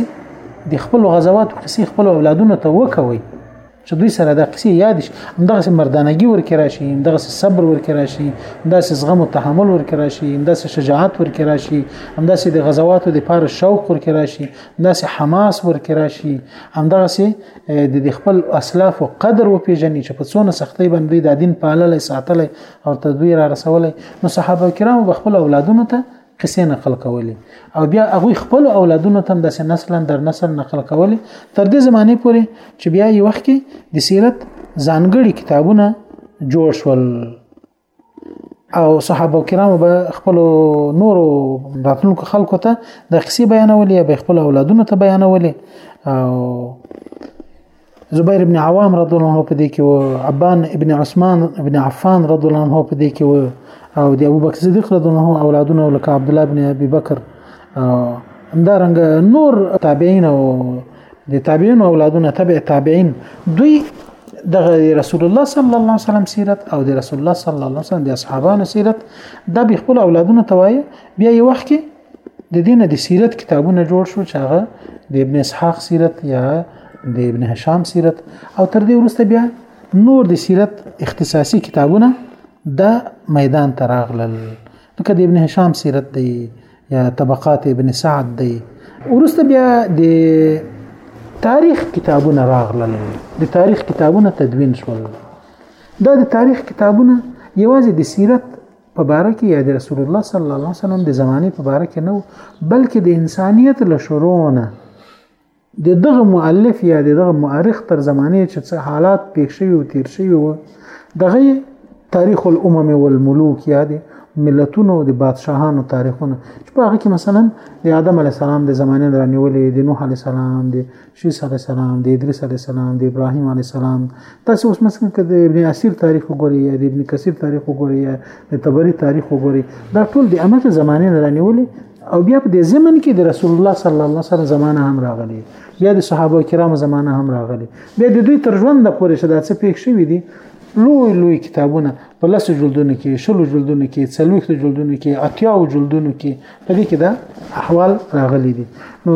د خپل غزواتو کیسې خپل اولادونو ته وکوي چې دوی سره د قصې یاد شي همدغه سي مردانګي ورکې راشي همدغه سي صبر ورکې راشي همدغه سي زغم او تحمل ورکې راشي همدغه سي شجاعت ورکې راشي همدغه سي د غزواتو د پاره شوق ورکې راشي همدغه سي حماس ورکې راشي همدغه سي د خپل اسلاف او قدر او پیژنې چې په څونه سختۍ باندې د دین پالل ساتل او تدویر رسول نو صحابه کرام خپل اولادونو ته قصې نقل کولې او بیا هغه خپل اولادونو تم د نسل در نسل نقل کولې تر دې زمانه پورې چې بیا یو وخت کې د سیرت ځانګړي کتابونه جوړ شول او صحابه کرام به خپل نور راتلونکو خلکو ته د قصې بیانولې به خپل اولادونو ته بیانولې او زبیر ابن عوام رضی الله عنه په دې کې و ابان ابن عثمان ابن عفان رضی الله عنه په دې کې و او د ابو بکر صدیق رضی الله عنه اولادونه لکه عبد الله ابن ابي بکر همدارنګ نور تابعین او د تابعین اولادونه تبع تابعین دوی دغه رسول الله صلی الله علیه وسلم سیرت او د رسول الله صلی الله علیه وسلم د اصحابانو سیرت د به خپل اولادونو توای بیا یو وخت کې د دین د سیرت کتابونه جوړ شو چې هغه د ابن اسحاق سیرت یا د ابن هشام سیرت او تر دې وروسته بیا نور د سیرت اختصاصي کتابونه دا میدان ته راغلل لکه د ابن هشام سیرت دی یا طبقات ابن سعد دی ورسته بیا د تاریخ کتابونه راغلل د تاریخ کتابونه تدوین شول دا د تاریخ کتابونه یوازې د سیرت په باره کې یا د رسول الله صلی الله علیه وسلم د زمانه په باره کې نه بلکې د انسانیت له شروعونه د دغه مؤلف یا د دغه مؤرخ تر زمانه چې څه حالات پیښ شوي او تیر شوي وو دغه تاریخ الامم والملوک یا د ملتونو او د بادشاهانو تاریخونه چې په هغه کې مثلا د آدم علی السلام د زمانه رانیولې د نوح علی السلام د شیس علیه السلام د ادریس علیه السلام د ابراهیم علیه السلام تاسو اوس مثلا که د ابن اسیر تاریخ وګورئ یا د ابن کثیر تاریخ وګورئ یا د تبری تاریخ وګورئ دا ټول د امته زمانه نه رانیولې او بیا په دې زمن کې د رسول الله صلی الله علیه وسلم زمانه هم راغلي بیا د صحابه کرامو زمانه هم راغلي بیا د دوی تر ژوند پورې شدا څه پېښ شوې دي لوی لوی کتابونه په لس جلدونو کې شلو جلدونو کې څلويخت جلدونو کې اتیاو جلدونو کې په دې کې دا احوال راغلي دي نو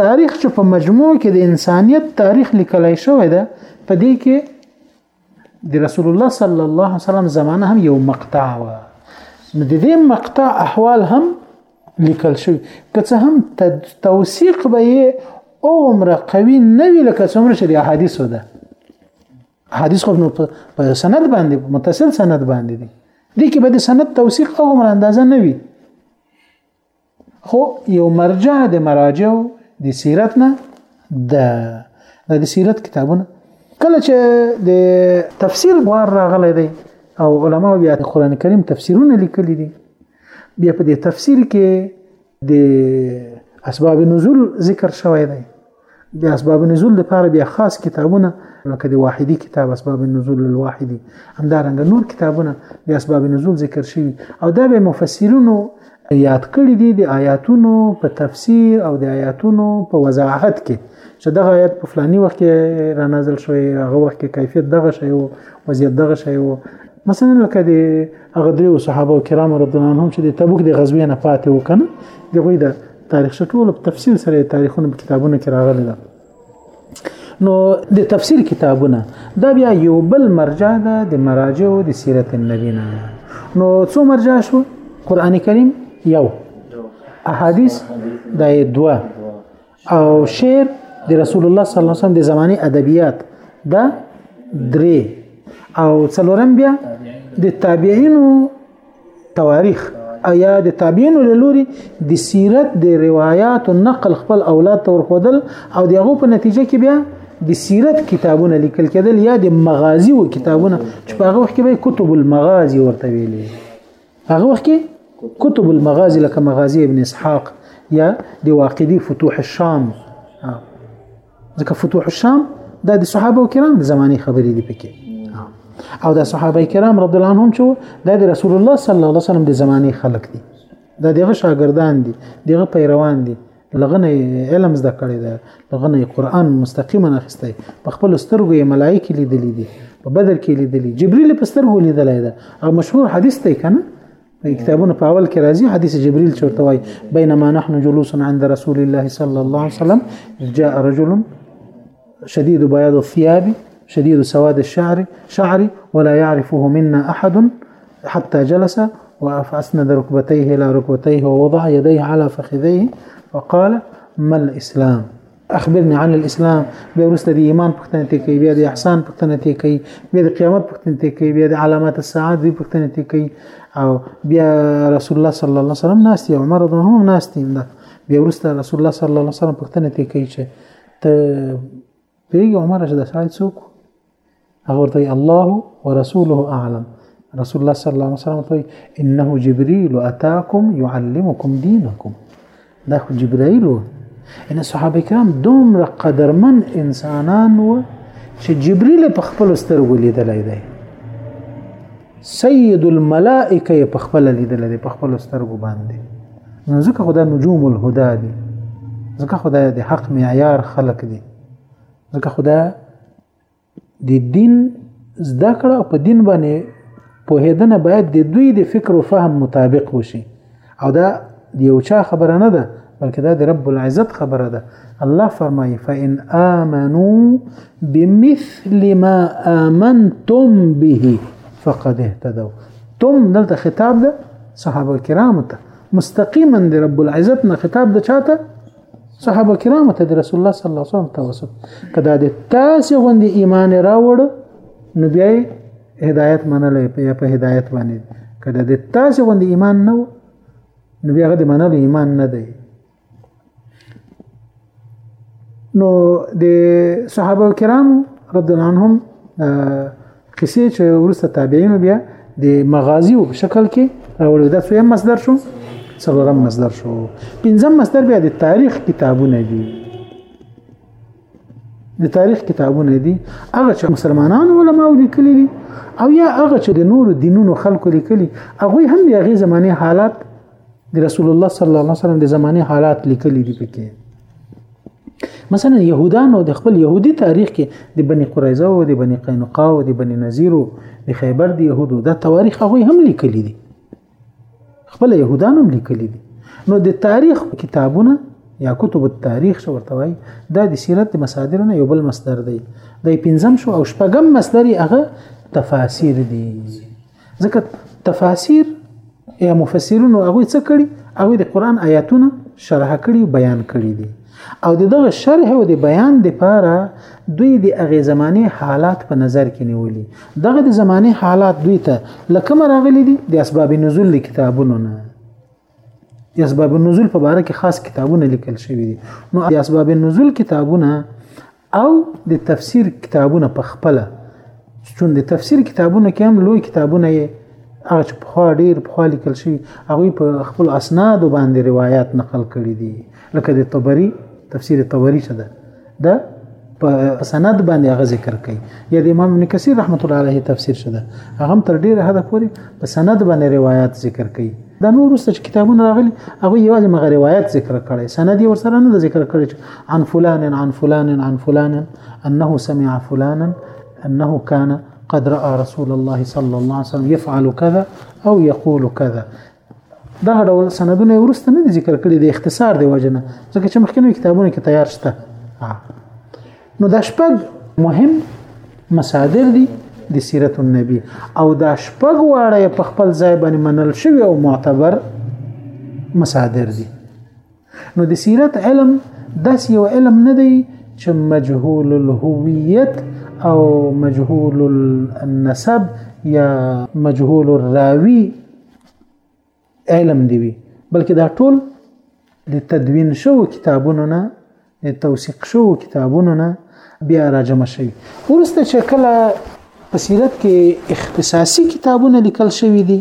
تاریخ چې په مجموع کې د انسانیت تاریخ لیکلای شوی ده په دې کې د رسول الله صلی الله علیه وسلم زمانه هم یو مقطع و نو د دې مقطع احوال هم لیکل شوی که څه هم توثیق به یې عمره قوي نه وي لکه څومره چې د احادیثو ده حدیث خو نو په سند باندې متصل سند باندې دي دي کې به د سند توثیق او عمر اندازه نه وي خو یو مرجع د مراجع د سیرت نه د د سیرت کتابونه کله چې د تفسیر بار راغلی دی او علما بیا د قران کریم تفسیرونه لیکلي دي بیا په دې تفسیر کې د اسباب نزول ذکر شوی دی د اسباب نزول لپاره بیا خاص کتابونه لکه د واحدی کتاب اسباب نزول الواحدی همدارنګه نور کتابونه د اسباب نزول ذکر شوی او دا به مفسرینو یاد کړی دي د آیاتونو په تفسیر او د آیاتونو په وضاحت کې چې دغه آیت په فلانی وخت کې را نازل شوی هغه وخت کې کیفیت دغه شی او وضعیت دغه شی او مثلا لکه د هغه دریو صحابه کرامو رضوان هم چې د تبوک د غزوې نه پاتې وکنه دغه د تاریخچه ټول په تفصیل سره تاریخونه په کتابونو کې راغلي ده نو د تفسیر کتابونه دا بیا یو بل مرجع ده د مراجع او د سیرت النبی نه نو څو مرجع شو قران کریم یو احادیث دا دوا او شعر د رسول الله صلی الله علیه وسلم د زمانه ادبیات دا درې او څلورم بیا د تابعینو تواریخ ایا د تابعینو له لوري د سیرت د روایتو نقل خپل اولاد ته ورخودل او د هغو په نتیجه کې بیا د سیرت کتابونه لیکل کېدل یا د مغازی و کتابونه چې په هغه وخت کې به کتب المغازی ورته ویلې هغه وخت کې کتب المغازی لکه مغازی ابن اسحاق یا د واقدی فتوح الشام ځکه فتوح الشام دا د صحابه کرام د زماني خبرې دي پکې او د صحابه کرام رضی الله عنهم چې دا د رسول الله صلی الله علیه وسلم د زماني خلق دي دا دغه شاګردان دي دغه پیروان دي لغنه علم زده کړی دی لغنه قران مستقیما اخیستی په خپل سترګو یې ملایکې لیدلې دي په بدر کې لیدلې جبرئیل په سترګو لیدلې ده او مشهور حدیث دی کنه کتابونه په اول کې راځي حدیث جبريل چورته وای بينما نحن جلوس عند رسول الله صلى الله عليه وسلم جاء رجل شديد بياض الثياب شديد سواد الشعر شعري ولا يعرفه منا أحد حتى جلس وأسند ركبتيه إلى ركبتيه ووضع يديه على فخذيه وقال ما الإسلام اخبرني عن الاسلام بیا ورسته د ایمان پوښتنه ته کوي بیا د احسان پوښتنه ته کوي بیا د قیامت پوښتنه ته کوي بیا د علامات الساعه دی پوښتنه ته کوي او بیا رسول الله صلی الله علیه وسلم ناس دی عمر رضی الله عنه ناس دی بیا ورسته رسول الله صلی الله علیه وسلم پوښتنه ته کوي چې ته پیګ عمر شه د سړی څوک هغه ورته الله ورسوله اعلم رسول الله صلی الله علیه وسلم ورته انه جبريل اتاكم يعلمكم دينكم دا خو جبرائیل و ان صحابه کرام دومره قدرمن انسانان و چې جبريل په خپل سترګو لیدلای دی سید الملائکه په خپل لیدل دی په خپل سترګو باندې نو ځکه خدای نجوم الهدى دي ځکه خدای د حق معیار خلق دي ځکه خدا د دین زده کړه او په دین باندې پوهېدنه باید د دوی د فکر او فهم مطابق وشي او دا د یو چا خبره نه ده بلکې دا د رب العزت خبره ده الله فرمایي فإن آمنوا بمثل ما آمنتم به فقد اهتدوا تم دلته خطاب ده صحابه کرامو ته مستقیما د رب العزت نه خطاب ده چاته صحابه کرام ته د رسول الله صلی الله علیه وسلم توسط کدا د تاسو غوندي ایمان راوړ نو بیا هدایت منلې په په هدایت باندې کدا د تاسو غوندي ایمان نه نو بیا غد منلې ایمان نه دی نو د صحابه کرام رضی الله عنهم قصې چې ورسته تابعینو بیا د مغازیو په شکل کې راوړل دا څویم مصدر شو څلورم مصدر شو پنځم مصدر بیا د تاریخ کتابونه دي د تاریخ کتابونه دي هغه چې مسلمانانو علما لیکلي دي او یا هغه چې د نورو دینونو خلکو لیکلي هغه هم د هغه زمانه حالات د رسول الله صلی الله علیه وسلم د زمانه حالات لیکلي دي پکې مثلا يهودانو د خپل يهودي تاریخ کې د بني قریظه او د بني قینقاع او د بني نذیر او د خیبر د يهودو دا تواریخ هغه هم لیکلي دي خپل يهودانو هم لیکلي دي نو د تاریخ کتابونه یا کتب التاریخ شو ورته وای دا د سیرت مصادرونه یو بل مصدر دی د پنځم شو او شپږم مصدر هغه تفاسیر دی ځکه تفاسیر یا مفسرون هغه څه کړي هغه د قران آیاتونه شرح کړي او بیان کړي دي او دغه شرح او د بیان د پاره دوی د هغه زمانه حالات په نظر کې نیولي دغه د زمانه حالات دوی ته لکه مرغلي دي د اسباب نزول کتابونو نه د اسباب النزول په باره کې خاص کتابونه لیکل شوي دي نو د اسباب النزول کتابونه او د تفسیر کتابونه په خپل چون د تفسیر کتابونه کې هم لوی کتابونه یې هغه چې په خوا ډیر په خوا لیکل شوي هغه په خپل اسناد باندې روایت نقل کړي دي لکه د طبري تفسیر طبري څه ده دا په سند باندې هغه ذکر کوي یا د امام ابن کثیر رحمت الله علیه تفسیر شته هغه تر ډیره حد پورې په سند باندې روایت ذکر کوي دا نور څه کتابونه راغلي هغه یوازې مغه روایت ذکر کړي سند یې ورسره نه ذکر کړي عن فلان عن فلان عن فلان انه سمع فلانا انه كان قد راى رسول الله صلى الله عليه وسلم يفعل كذا او يقول كذا دا ډول سندونه ورسته نه ذکر کړي د اختصار دی وجنه ځکه چې مخکنو کتابونو کې تیار شته نو دا شپږ مهم مصادر دي د سیرت النبی او دا شپږ واړه په خپل ځای باندې منل شوی او معتبر مصادر دي نو د سیرت علم داس یو علم نه دی چې مجهول الهویت او مجهول النسب یا مجهول الراوی علم دی وي بلکې دا ټول د تدوین شو کتابونو نه د توثیق شو کتابونو نه بیا راجمع شوی ورسته چې کله په سیرت کې اختصاصي کتابونه لیکل شوی دي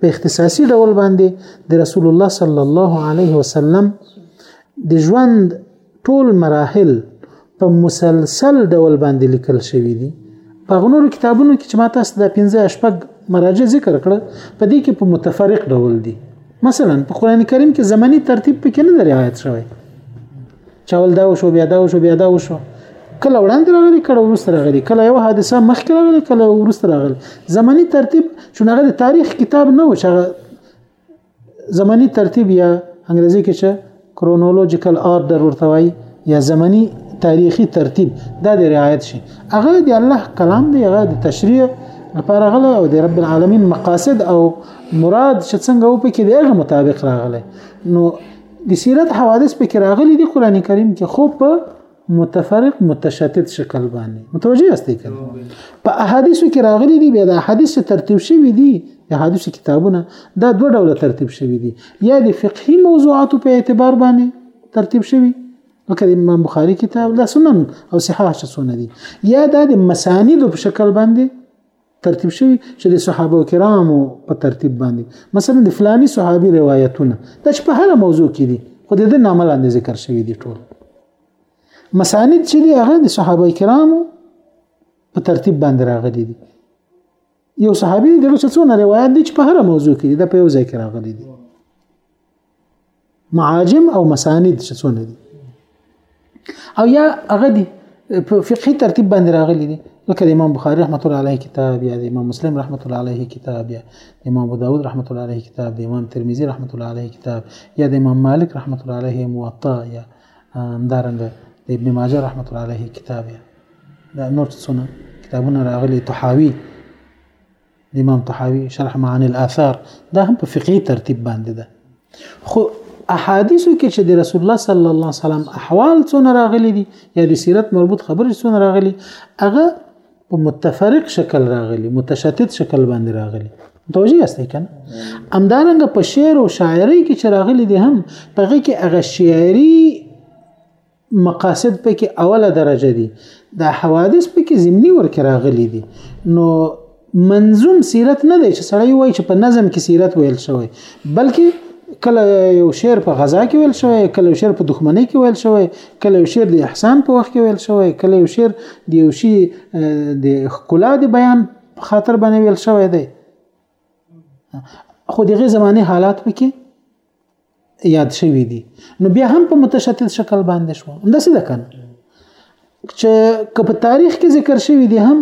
په اختصاصي ډول باندې د رسول الله صلی الله علیه وسلم د ژوند ټول مراحل په مسلسل ډول باندې لیکل شوی دي په غنورو کتابونو کې چې ما تاسو د 15 شپږ مراجع ذکر کړه په دې کې په متفرق ډول دي مثلا په قران کریم کې زمانی ترتیب پکې نه رعایت شوی چاول دا وشو بیا دا وشو بیا دا وشو کله وړاندې راغلی کله ورسره راغلی کله یو حادثه مخکې راغلی کله ورسره راغلی زمانی ترتیب چې هغه د تاریخ کتاب نه و چې زمانی ترتیب یا انګریزي کې چې کرونولوژیکل آرډر ورته وایي یا زمانی تاریخي ترتیب دا د رعایت شي هغه د الله کلام دی هغه د تشریع لپاره غله او د رب العالمین مقاصد او مراد چې څنګه و پکې دی هغه مطابق راغله نو د سیرت حوادث پکې راغلي دي قران کریم کې خو په متفرق متشتت شکل باندې متوجه یاست کنه په احادیثو کې راغلي دي بیا د احادیثو ترتیب شوی دي د احادیثو کتابونه دا دوه ډوله ترتیب شوی دي یا د فقهي موضوعاتو په اعتبار باندې ترتیب شوی لکه د امام بخاری کتاب دا سنن او صحاح څونه دي یا دا د مسانید په شکل باندې ترتیب شوی چې د صحابه کرامو په ترتیب باندې مثلا د فلانی صحابي روایتونه د چې په هر موضوع کې دي خو د دې نامه لاندې ذکر شوی دي ټول مسانید چې دی هغه د صحابه کرامو په ترتیب باندې راغلي دي یو صحابي دغه څونه روایت دي چې په هر موضوع کې دي د په یو ځای کې راغلي دي معاجم او مسانید چې څونه دي او یا هغه دي په فقهي ترتیب باندې راغلي دي لکه د امام بخاری رحمت الله علیه کتاب یا د امام مسلم رحمت الله علیه کتاب یا د امام ابو داود رحمت الله علیه کتاب د امام ترمذی رحمت الله علیه کتاب یا د امام مالک رحمت الله علیه موطا یا همدارنګه د ابن ماجه رحمت الله علیه کتاب یا دا نور څونه کتابونه راغلي تحاوی د امام طحاوی شرح معانی الاثار دا هم په فقهي ترتیب باندې ده خو احادیثو کې چې د رسول الله صلی الله علیه وسلم احوال څونه راغلي دي یا د سیرت مربوط خبرې څونه راغلي هغه په متفرق شکل راغلي متشتت شکل باندې راغلي توجیه یاستئ کنه امدارنګ په شعر او شاعرۍ کې چې راغلي دي هم په هغه کې هغه شعري مقاصد په کې اوله درجه دي دا حوادث په کې زمینی ورکه راغلي دي نو منظوم سیرت نه دی چې سړی وای چې په نظم کې سیرت ویل شوی بلکې کله یو شعر په غزا کې ویل شوی کله یو شعر په دښمنۍ کې ویل شوی کله یو شعر د احسان په وخت کې ویل شوی کله یو شعر د یو شی د ښکلا د بیان خاطر باندې ویل شوی دی خو دغه زمانه حالات پکې یاد شوی دی نو بیا هم په متشتت شکل باندې شو همداسې ده کنه چې که په تاریخ کې ذکر شوی دی هم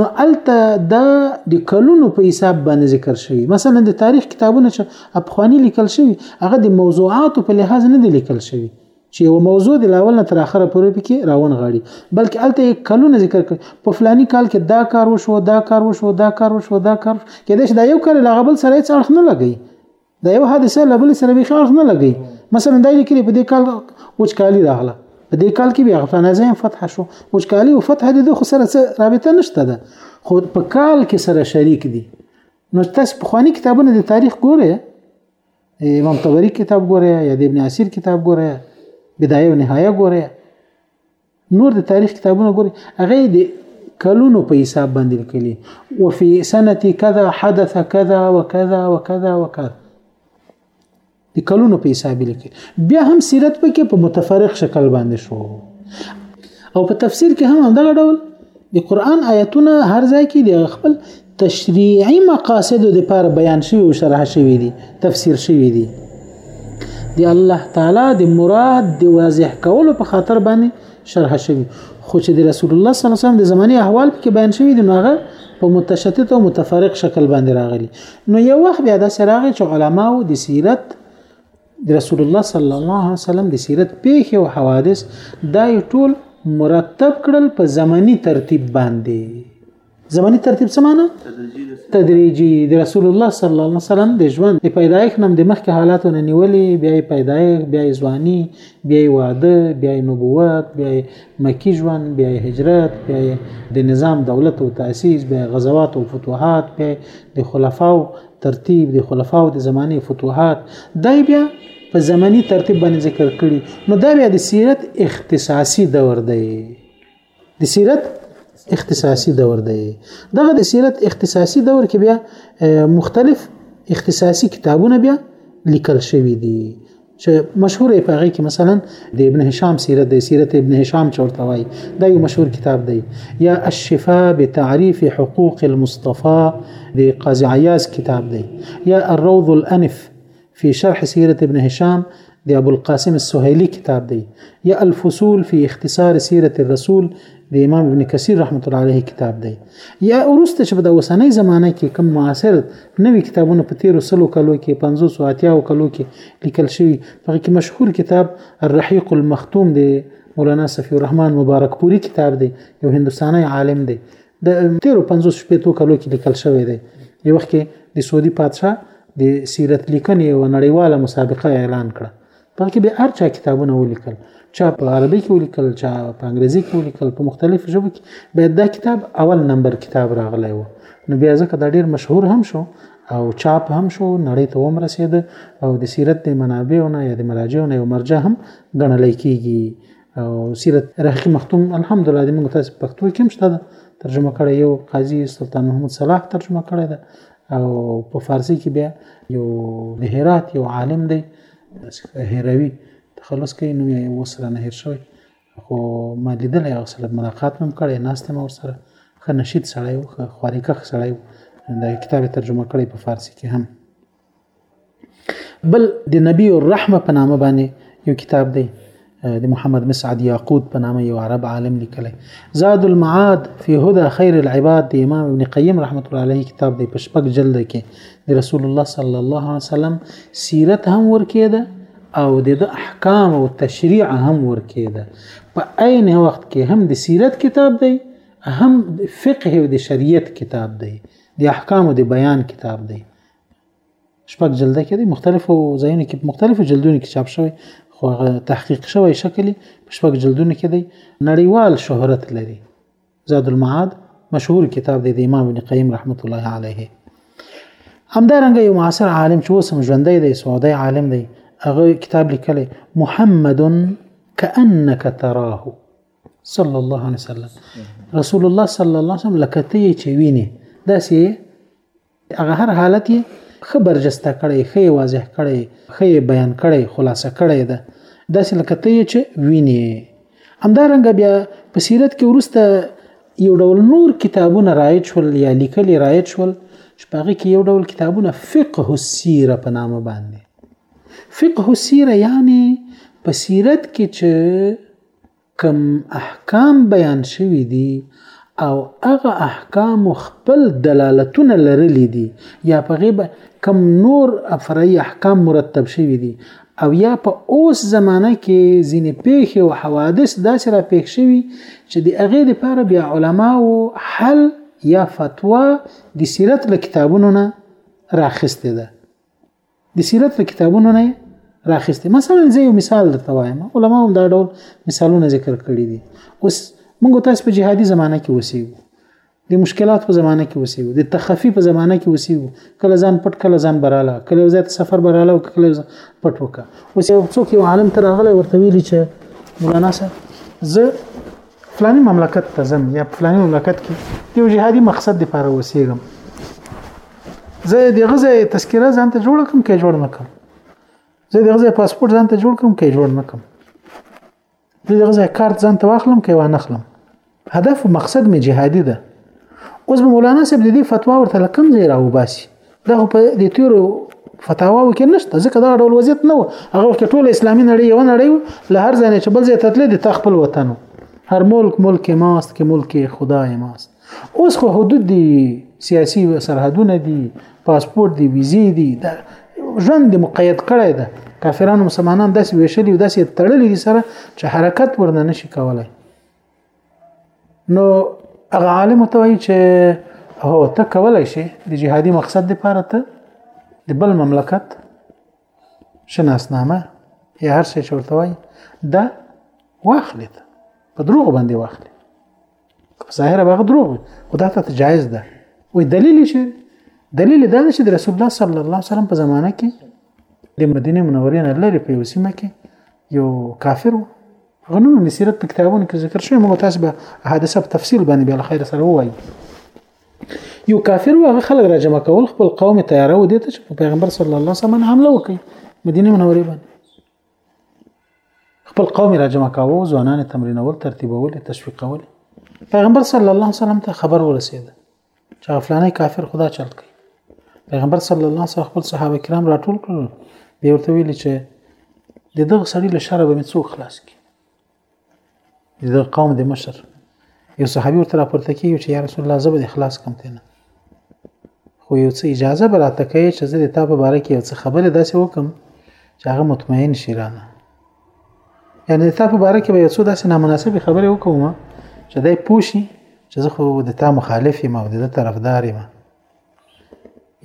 نو الته دا د کلونو په حساب باندې ذکر شوی مثلا د تاریخ کتابونه چې افغاني لیکل شوی هغه د موضوعات په لحاظ نه دی لیکل شوی چې یو موضوع د لاول نه تر اخره پورې پکې راون غاړي بلکې الته کلونه ذکر کړ په فلاني کال کې دا کار وشو دا کار وشو دا کار وشو دا کار کېدای شي دا یو کار لا غبل سره هیڅ اړخ نه لګي دا یو حادثه له بل سره به خلاص نه لګي مثلا دا لیکلي په دې کال وچکالي راغله په دې کال کې بیا افغانستان فتح شو وچکالي او فتح د دوه سره رابطه نشته ده خو په کال کې سره شریک دي نو تاسو په خواني کتابونه د تاریخ ګوره امام طبري کتاب ګوره یا د ابن عسیر کتاب ګوره بدايه او نهايه ګوره نور د تاریخ کتابونه ګوري هغه د کلونو په حساب باندې لیکلي او فی سنه کذا حدث کذا وکذا وکذا وکذا د کلونو په حساب لیکي بیا هم سیرت پکې په متفرق شکل باندې شو او په تفسیر کې هم همدغه ډول د قران آیتونه هر ځای کې د خپل تشریعي مقاصد د پاره بیان شوی او شرح شوی دي تفسیر شوی دي دی الله تعالی د مراد دی واضح کولو په خاطر باندې شرح شوی خو چې د رسول الله صلی الله علیه وسلم د زماني احوال کې بیان شوی دی نو هغه په متشتت او متفرق شکل باندې راغلی نو یو وخت بیا د سراغه چې علما او د سیرت د رسول الله صلی الله علیه وسلم د سیرت پیښه او حوادث دای ټول مرتب کړل په زماني ترتیب باندې زمانی ترتیب څه معنی تدریجی د رسول الله صلی الله علیه وسلم د ژوند د پیدایښت نم د مخکې حالاتو نه نیولې بیا پیدایښت بیا ځواني بیا واده بیا نبوت بیا مکی ژوند بیا هجرت بیا د نظام دولت او تاسیس بیا غزوات او فتوحات بیا د خلفاو ترتیب د خلفاو د زمانه فتوحات دا بیا په زمانی ترتیب باندې ذکر کړي نو دا بیا د سیرت اختصاصي دور دی د سیرت اختصاصي دور دی دغه د سیرت اختصاصي دور کې بیا مختلف اختصاصي کتابونه بیا لیکل شوي دي چې مشهور په هغه کې مثلا د ابن هشام سیرت د سیرت ابن هشام چورته وای دا یو مشهور کتاب دی یا الشفاء بتعریف حقوق المصطفى د قاضي عیاض کتاب دی یا الروض الانف فی شرح سیرت ابن هشام د ابو القاسم السهیلی کتاب دی یا الفصول فی اختصار سیرت الرسول د امام ابن کثیر رحمت الله علیه کتاب دی یا ورسته چې د اوسنۍ زمانه کې کم معاصر نوې کتابونه په 1300 کلو کې 500 اتیا کلو کې لیکل شوی په کې مشهور کتاب الرحیق المختوم دی مولانا صفی الرحمن مبارکپوری کتاب دی یو هندستاني عالم دی د تیرو 50 شپېتو کلو کې لیکل شوی دی یو وخت کې د سعودي پادشاه د سیرت لیکنې یو نړیواله مسابقه اعلان کړه په کې به هر چا کتابونه ولیکل چا په عربي کې ولیکل چا په انګریزي کې ولیکل په مختلفو ژبو کې به دا کتاب اول نمبر کتاب راغلی و نو بیا ځکه دا ډیر مشهور هم شو او چاپ هم شو نړۍ ته هم رسید او د سیرت د منابعونه یا د مراجعونه یو مرجع هم ګڼل کیږي او سیرت رحقی مختوم الحمدلله د موږ تاسو پښتو کې هم شته ترجمه کړی یو قاضي سلطان محمود صلاح ترجمه کړی ده او په فارسی کې بیا یو د هرات یو عالم دی هروي تخلص کوي نو یې وسره نه هیر شوی خو ما لیدلی هغه سره ملاقات هم کړی ناست ما ورسره ښه نشید سړی و ښه خواري کښ سړی و دا کتاب ترجمه کړی په فارسی کې هم بل د نبی الرحمه په نامه باندې یو کتاب دی د محمد مسعد یاقوت په نامه یو عرب عالم لیکلی زاد المعاد فی هدا خیر العباد د امام ابن قیم رحمت الله علیه کتاب دی په شپږ جلد کې د رسول الله صلی الله علیه وسلم سیرت هم ورکېده او د احکام او تشریع هم ورکېده په عین وخت کې هم د سیرت کتاب دی هم فقه او د شریعت کتاب دی د احکام او د بیان کتاب دی شپږ جلده کې دی مختلفو ځایونو کې مختلفو جلدونو کې چاپ شوی خو هغه تحقیق شوی شکل په شپږ جلدونو کې دی نړیوال شهرت لري زاد المعاد مشهور کتاب دی د امام ابن قیم رحمت الله علیه همدارنګ یو معاصر عالم چې اوس هم ژوندی دی سعودي عالم دی هغه کتاب لیکلی محمد کأنک تراه صلی الله علیه وسلم رسول الله صلی الله علیه وسلم لکه ته چې ویني داسې هغه هر حالت یې ښه برجسته کړی ښه یې واضح کړی ښه یې بیان کړی خلاصه کړی ده داسې لکه ته یې چې وینې همدارنګه بیا په سیرت کې ورسته یو ډول نور کتابونه رایج شول یا لیکلي رایج شول چې په هغه کې یو ډول کتابونه فقه السیره په نامه باندې فقه السیره یعنی په سیرت کې چې کوم احکام بیان شوي دي او هغه احکام خپل دلالتونه لرلي دي یا په غیبه کم نور فرعي احکام مرتب شوي دي او یا په اوس زمانه کې ځینې پیښې او حوادث داسې را پیښ شوي چې د هغې لپاره بیا علماو حل یا فتوا د سیرت له کتابونو نه راخستې ده د سیرت له کتابونو نه راخسته مثلا زه یو مثال درته وایم علما هم دا ډول مثالونه ذکر کړی دي اوس موږ تاسو په جهادي زمانه کې وسیږو د مشکلات په زمانه کې وسیږو د تخفی په زمانه کې وسیږو کله ځان پټ کله ځان براله کله ځات سفر براله او کله پټ وکا اوس یو څوک یو عالم تر غلې ورته ویلی چې مولانا صاحب زه فلانی مملکت ته ځم یا فلانی مملکت کې یو جهادي مقصد لپاره وسیږم زه د غزه تذکره ځان ته جوړ کوم کې جوړ نکم زه د غزه پاسپورت ځان ته جوړ کوم کې جوړ نکم زه د غزه کارت ځان ته واخلم کې وانه خلم هدف او مقصد می جهادي ده اوس مولانا صاحب د دې فتوا ورته لکم ځای راو باسي دا خو په دې تیرو فتاواو کې نشته ځکه دا ډول وضعیت نه و هغه وخت ټول اسلامي نړۍ یو نړۍ له هر ځای چې بل ځای ته تللی د خپل وطن هر ملک ملک ماست کې ملک خدای ماست اوس خو حدود دي سیاسي سرحدونه دي پاسپورت دي ویزې دي دا ژوند دي مقید کړی ده کافرانو مسلمانان داسې ویشلي داسې تړلي دي سره چې حرکت ورنه نشي کولای نو هغه عالم ته وایي چې هو ته کولای شي د جهادي مقصد لپاره ته د بل مملکت شناسنامه یا هر څه چورته وایي دا واخلې ته په دروغ باندې واخلې په ظاهره به دروغ خو دا ته جایز ده وې دلیل شي دلیل دا چې د رسول الله صلی الله علیه وسلم په زمانه کې د مدینه منورې نه لري په وسیمه کې یو کافر و غنونه د سیرت په کتابونو کې ذکر شوی موږ تاسو به حادثه په تفصیل باندې بیا خیر سره وایي یو کافر هغه خلک را جمع کول خپل قوم تیاره و دي ته چې په پیغمبر صلی الله علیه وسلم حمله وکړي مدینه منورې باندې خپل قوم را جمع کاوه ځوانان تمرینول ترتیبول تشویقول پیغمبر صلی الله علیه وسلم ته خبر ورسېده چې فلانه کافر خدا چلت کوي پیغمبر صلی الله علیه وسلم خپل صحابه کرام راټول کړل دی ورته ویل چې د دغه سړي له شر به مې څوک خلاص کی د دغه قوم د مشر یو صحابي ورته راپورته کیږي چې یا رسول الله زبر اخلاص کم تنه خو یو څه اجازه به راته کوي چې زه د تا په باره کې یو څه خبره داسې وکم چې هغه مطمئن شي رانه یعنی تا په باره کې به یو څو داسې نامناسبې خبرې وکوم چې دای پوښي چې زه خو د تا مخالف یم او د طرفدار یم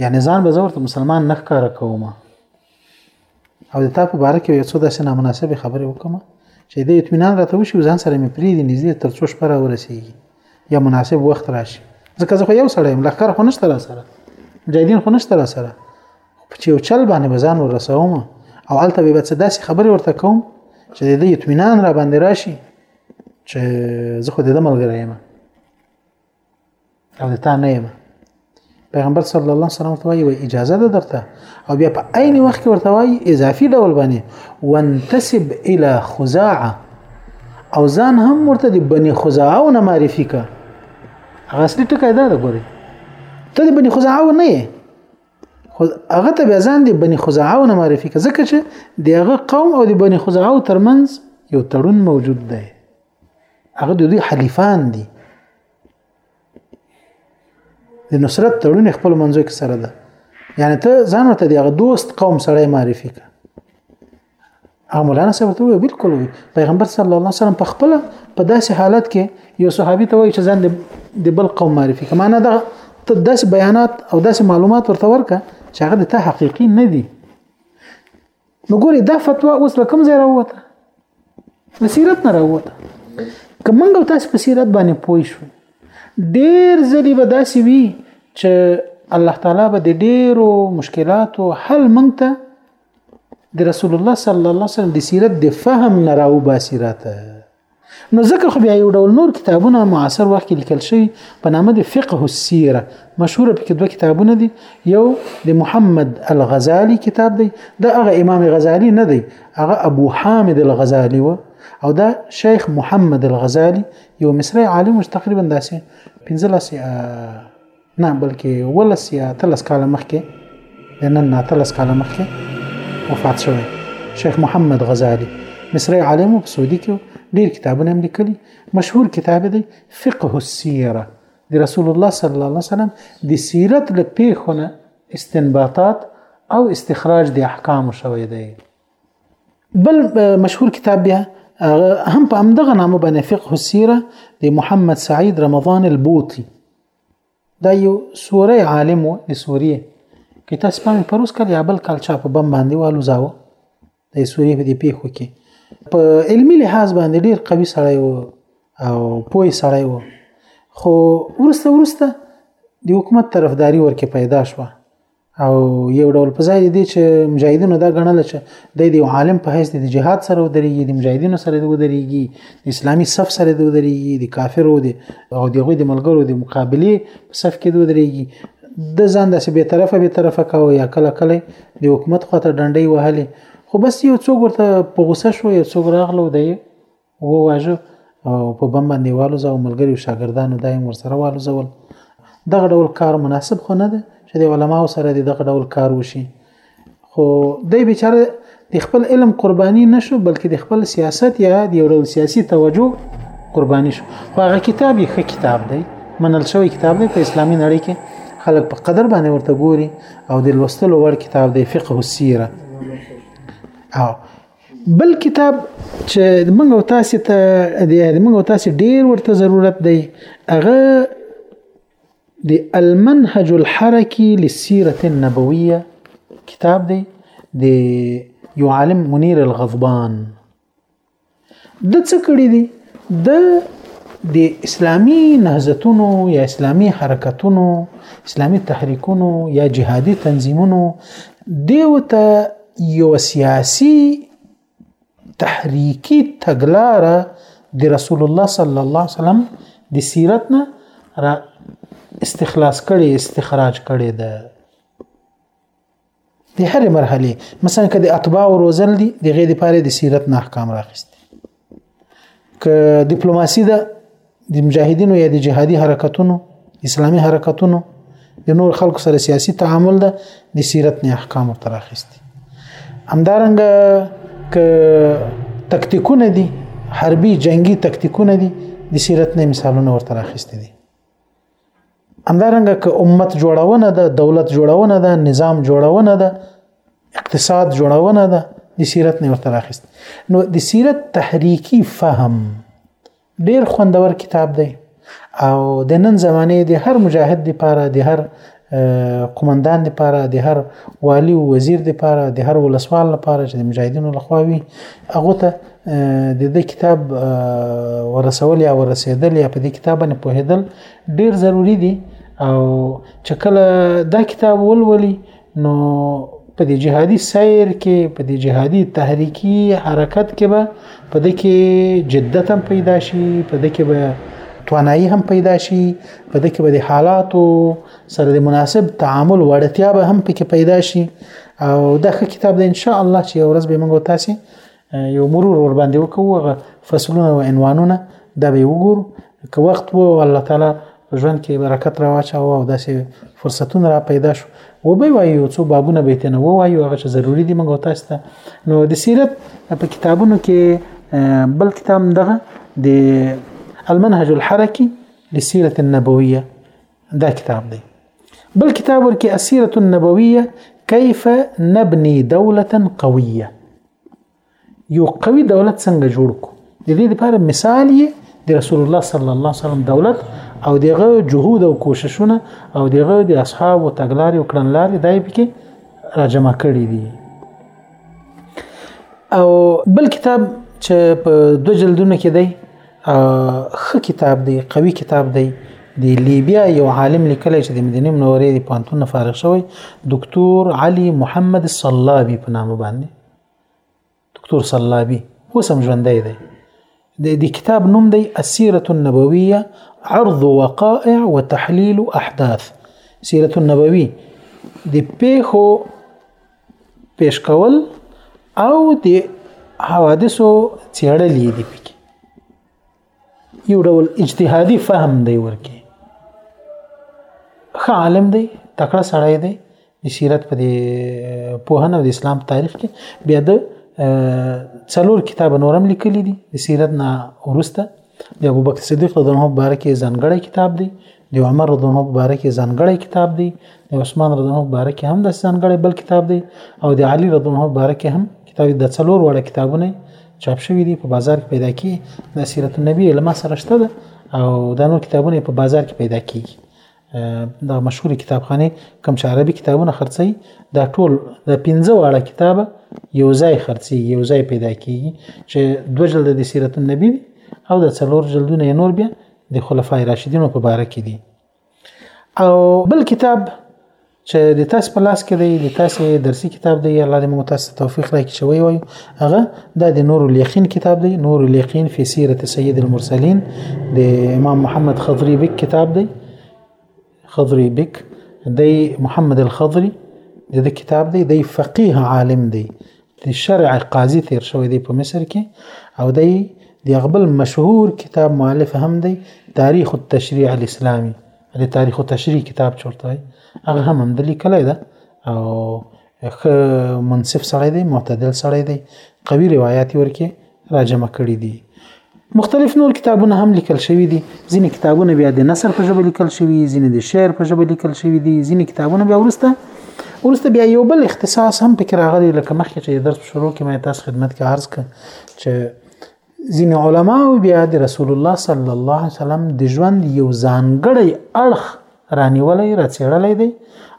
یعنی ځان به زورته مسلمان نه ښکاره کوم او د تا په باره کې یو څو داسې نامناسبې خبرې وکوم چې د اطمینان راته وشي ځان سره مې پری دي نږدې تر څو شپه را ورسیږي یا مناسب وخت راشي ځکه زه خو یو سړی یم لخر خو نشته را سره مجاهدین خو نشته را سره خو په یو چل باندې بزان ورسوم او الته به څه داسې خبرې ورته کوم چې د دې اطمینان را باندې راشي چې زه خو د دې ملګری یم او د تا نه یم پیغمبر صلی الله علیه وسلم ته وایي اجازه ده درته او بیا په عین وخت کې ورته وایي اضافي ډول باندې وانتسب الى خزاعه او ځان هم ورته د بني خزاعه نه معرفي کا هغه اصلي ټکی دا ده ګوري ته د بني خزاعه نه یې خو هغه ته بیا ځان د بني خزاعه نه معرفي کړه ځکه چې د هغه قوم او د بني خزاعه ترمنځ یو تړون موجود دی هغه د دوی حلیفان دي د نصرت تړون خپل منځو کې سره ده یعنی ته ځان ته د هغه دوست قوم سره معرفي کړه او مولانا صاحب ته بالکل وي پیغمبر صلی الله علیه وسلم په خپل په داسې حالت کې یو صحابي ته وایي چې ځان د بل قوم معرفي کما نه دا ته داسې بیانات او داسې معلومات ورته ورکه چې هغه ته حقيقي نه دي نو ګوري دا فتوا اوس له کوم ځای راوته مسیرت نه راوته کومنګ تاسو په سیرت باندې پوي شو ډیر ځلې به داسې وي چې الله تعالی به د ډیرو مشکلاتو حل مونږ ته د رسول الله صلی الله علیه وسلم د سیرت د فهم نه راو باسیرته نو ځکه خو بیا یو ډول نور کتابونه معاصر وخت لیکل شوی په نامه د فقه السیره مشهور په کې دوه کتابونه دي یو د محمد الغزالی کتاب دی دا هغه امام غزالی نه دی هغه ابو حامد الغزالی و او دا شیخ محمد الغزالی یو مصری عالم تقریبا داسې 15 نه بلکې ولس یا اتلس کاله مخکې د نن نه اتلس کاله مخکې وفات شوی شیخ محمد غزالی مصری عالم په سعودي کې ډیر کتابونه هم لیکلي مشهور کتاب دی فقه السیره د رسول الله صلی الله علیه وسلم د سیرت له پیښونه استنباطات او استخراج د احکام شوی دی بل مشهور کتاب بیا هم په همدغه نامه باندې فقه السیره د محمد سعید رمضان البوطي دا یو سوری عالم و د سوریې که تاسو پام پروس کړ یا بل کال چا په بم باندې والوزاوه د سوریې په دې پیښو کې په علمی لحاظ باندې ډیر قوي سړی و او پوه سړی و خو ورسته ورسته د حکومت طرفداري ورکه پیدا شوه او یو ډول په ځای دي چې مجاهدینو دا غنل چې د دې عالم په حیث د جهاد سره ودرېږي د مجاهدینو سره د ودرېږي د اسلامي صف سره د ودرېږي د کافرو دي او دغه د ملګرو د مقابله په صف کې د ودرېږي د ځان داسې به طرفه به طرفه کاوه یا کله کله د حکومت خاطر ډنډي وهلې خو بس یو څوک ورته په غوسه شو یو څوک راغلو دی وواژه او په بم باندې والوزه او ملګری او شاګردانو دایم ورسره والوزول دغه ډول کار مناسب خو نه ده چې د علماو سره دغه ډول کار وشي خو دی بیچاره د خپل علم قرباني نشو بلکې د خپل سیاست یا د یو ډول سیاسي توجه قرباني شو خو هغه کتاب یې ښه کتاب دی منل شوی کتاب دی په اسلامي نړۍ کې خلک په قدر باندې ورته ګوري او د لوستلو وړ کتاب دی فقه السیره او بل کتاب چې موږ او تاسو ته د موږ او تاسو ډیر ورته ضرورت دی هغه د المنهج الحركي للسيره النبويه کتاب دی د یو عالم منیر الغضبان د څه کړی دی د د اسلامی نهضتونو یا اسلامی حرکتونو اسلامی تحریکونو یا جهادي تنظیمونو دیو ته یو سیاسی تحریکی تګلاره د رسول الله صلی الله علیه وسلم د سیرت نه را استخلاص کړي استخراج کړي ده د هر مرحله مثلا کدی اتباع او روزل دي د غیر لپاره د سیرت نه احکام راخست ک ډیپلوماسي ده د مجاهدینو یا د جهادي حرکتونو اسلامي حرکتونو د نور خلکو سره سیاسي تعامل ده د سیرت نه احکام تر اخیستي همدارنګ ک تکتیکونه دي حربي جنگي تکتیکونه دي د سیرت نه مثالونه ورته اخیستي دي همدارنګه که امت جوړونه ده دولت جوړونه ده نظام جوړونه ده اقتصاد جوړونه ده د سیرت نه ورته راخست نو د سیرت تحریکی فهم ډیر خوندور کتاب دی او د نن زمانه د هر مجاهد لپاره د هر قومندان لپاره د هر والی او وزیر لپاره د هر ولسوال لپاره چې د مجاهدینو لخوا وي هغه ته د دې کتاب ورسول یا ورسېدل یا په دې کتاب باندې پوهېدل ډیر ضروری دي او چې کله دا کتاب ولولي نو په دې جهادي سیر کې په دې جهادي تحریکی حرکت کې به په دې کې جدت هم پیدا شي په دې کې به توانایی هم پیدا شي په دې کې به د حالاتو سره د مناسب تعامل وړتیا به هم پکې پیدا شي او دا ښه کتاب دی ان شاء الله چې ورځ به موږ تاسو یو مرور ور باندې وکړو هغه فصلونه او عنوانونه دا به وګورو که وخت وو الله تعالی ژوند کې برکت را واچاوه او داسې فرصتونه را پیدا شو و به وایو څو بابونه به تنه وایو هغه چې ضروری دي موږ تاسو ته نو د سیرت په کتابونو کې بل کتاب دغه د المنهج الحركي للسيره النبويه دا کتاب دی بل کتاب ورکه السيره النبويه كيف نبني دوله قويه یو قوي دولت څنګه جوړ کو د دې لپاره مثال یې د رسول الله صلی الله علیه وسلم دولت او دغه جهود او کوششونه او دغه د اصحاب او تګلارې او کړنلارې دای پکې راجمع کړي دي او بل کتاب چې په دو جلدونو کې دی ښه کتاب دی قوي کتاب دی د لیبیا یو عالم لیکلی چې د مدینه منورې د پانتون نه فارغ شوی دکتور علي محمد صلابي په نامه باندې دکتور صلابي اوس هم ژوندی دی د دې کتاب نوم دی السیره النبویه عرض وقائع وتحلیل احداث سیره النبوی د پیښو پیش کول او د حوادثو څېړل یې دي پکې یو ډول اجتهادي فهم دی ورکه ښه عالم دی تکړه سړی دی د سیرت په دې پوهنه او د اسلام په تاریخ کې بیا د څلور کتاب نورم لیکلي دي د سیرت نه ورسته د ابو بکر صدیق رضی الله عنه باره کې ځانګړی کتاب دی د عمر رضی الله عنه باره کې ځانګړی کتاب دی د عثمان رضی الله عنه باره کې هم د ځانګړی بل کتاب دی او د علی رضی الله عنه باره کې هم کتاب د څلور وړه کتابونه چاپ شوی دی په بازار کې پیدا کی د سیرت النبی علما سره شته او دا نور کتابونه په بازار کې پیدا کیږي دغه مشهور کتابخانه کم چې عربي کتابونه خرڅي دا ټول د 15 واړه کتاب یو ځای خرڅي یو ځای پیدا کیږي چې دوه جلد د سیرت النبی او د څلور جلدونه نور بیا د خلفای راشدینو په باره کې دي او بل کتاب چې د تاسو په لاس کې دی د تاسو درسي کتاب دی الله دې موږ تاسو توفیق راکړي چې وی وایو هغه دا د نور الیقین کتاب دی نور الیقین فی سیرت سید المرسلین د امام محمد خضری بک کتاب دی خضری بک دی محمد الخضری د کتاب دی دی فقيه عالم دی د شرع قاضي تیر شوی دی په مصر کې او دی د غبل مشهور کتاب مؤلف هم دی تاریخ التشریع الاسلامي د تاریخ او تشریح کتاب چې ورته وایي هغه هم همده لیکلی ده او ښه منصف سړی دی معتدل سړی دی قوي روایات یې ورکې راجمع کړي دي مختلف نور کتابونه هم لیکل شوي دي ځینې کتابونه بیا د نثر په ژبه لیکل شوي ځینې د شعر په ژبه لیکل شوي دي ځینې کتابونه بیا ورسته ورسته بیا یو بل اختصاص هم پکې راغلی لکه مخکې چې درس شروع کې مې تاسو خدمت کې عرض کړ چې ځینې علما او بیا د رسول الله صلی الله علیه وسلم د ژوند یو ځانګړی اړخ رانیولې رڅېړلې دی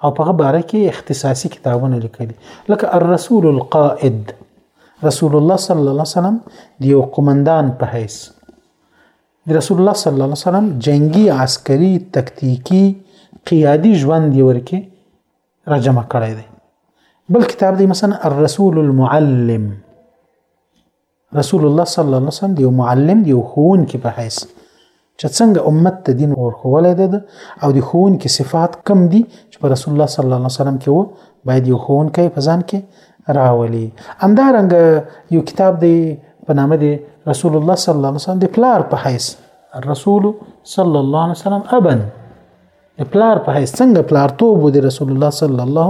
او په غبره کې اختصاصي کتابونه لیکلي لکه الرسول القائد رسول الله صلی الله علیه وسلم د یو قومندان په حیث د رسول الله صلی الله علیه وسلم جنگي عسکري تکتیکی قیادي ژوند دی ورکه راجم کړی دی بل کتاب دی مثلا الرسول المعلم رسول الله صلی الله علیه وسلم دی معلم دی خون کې په حیث چې څنګه امت ته دین ورخولې ده او د خون کې صفات کم دي چې په رسول الله صلی الله علیه وسلم کې وو باید یو خون کې په ځان کې راولي همدارنګ یو کتاب دی په نامه دی رسول الله صلی الله علیه وسلم د پلار په حیث الرسول صلی الله علیه وسلم ابن د پلار په حیث څنګه پلار توب د رسول الله صلی الله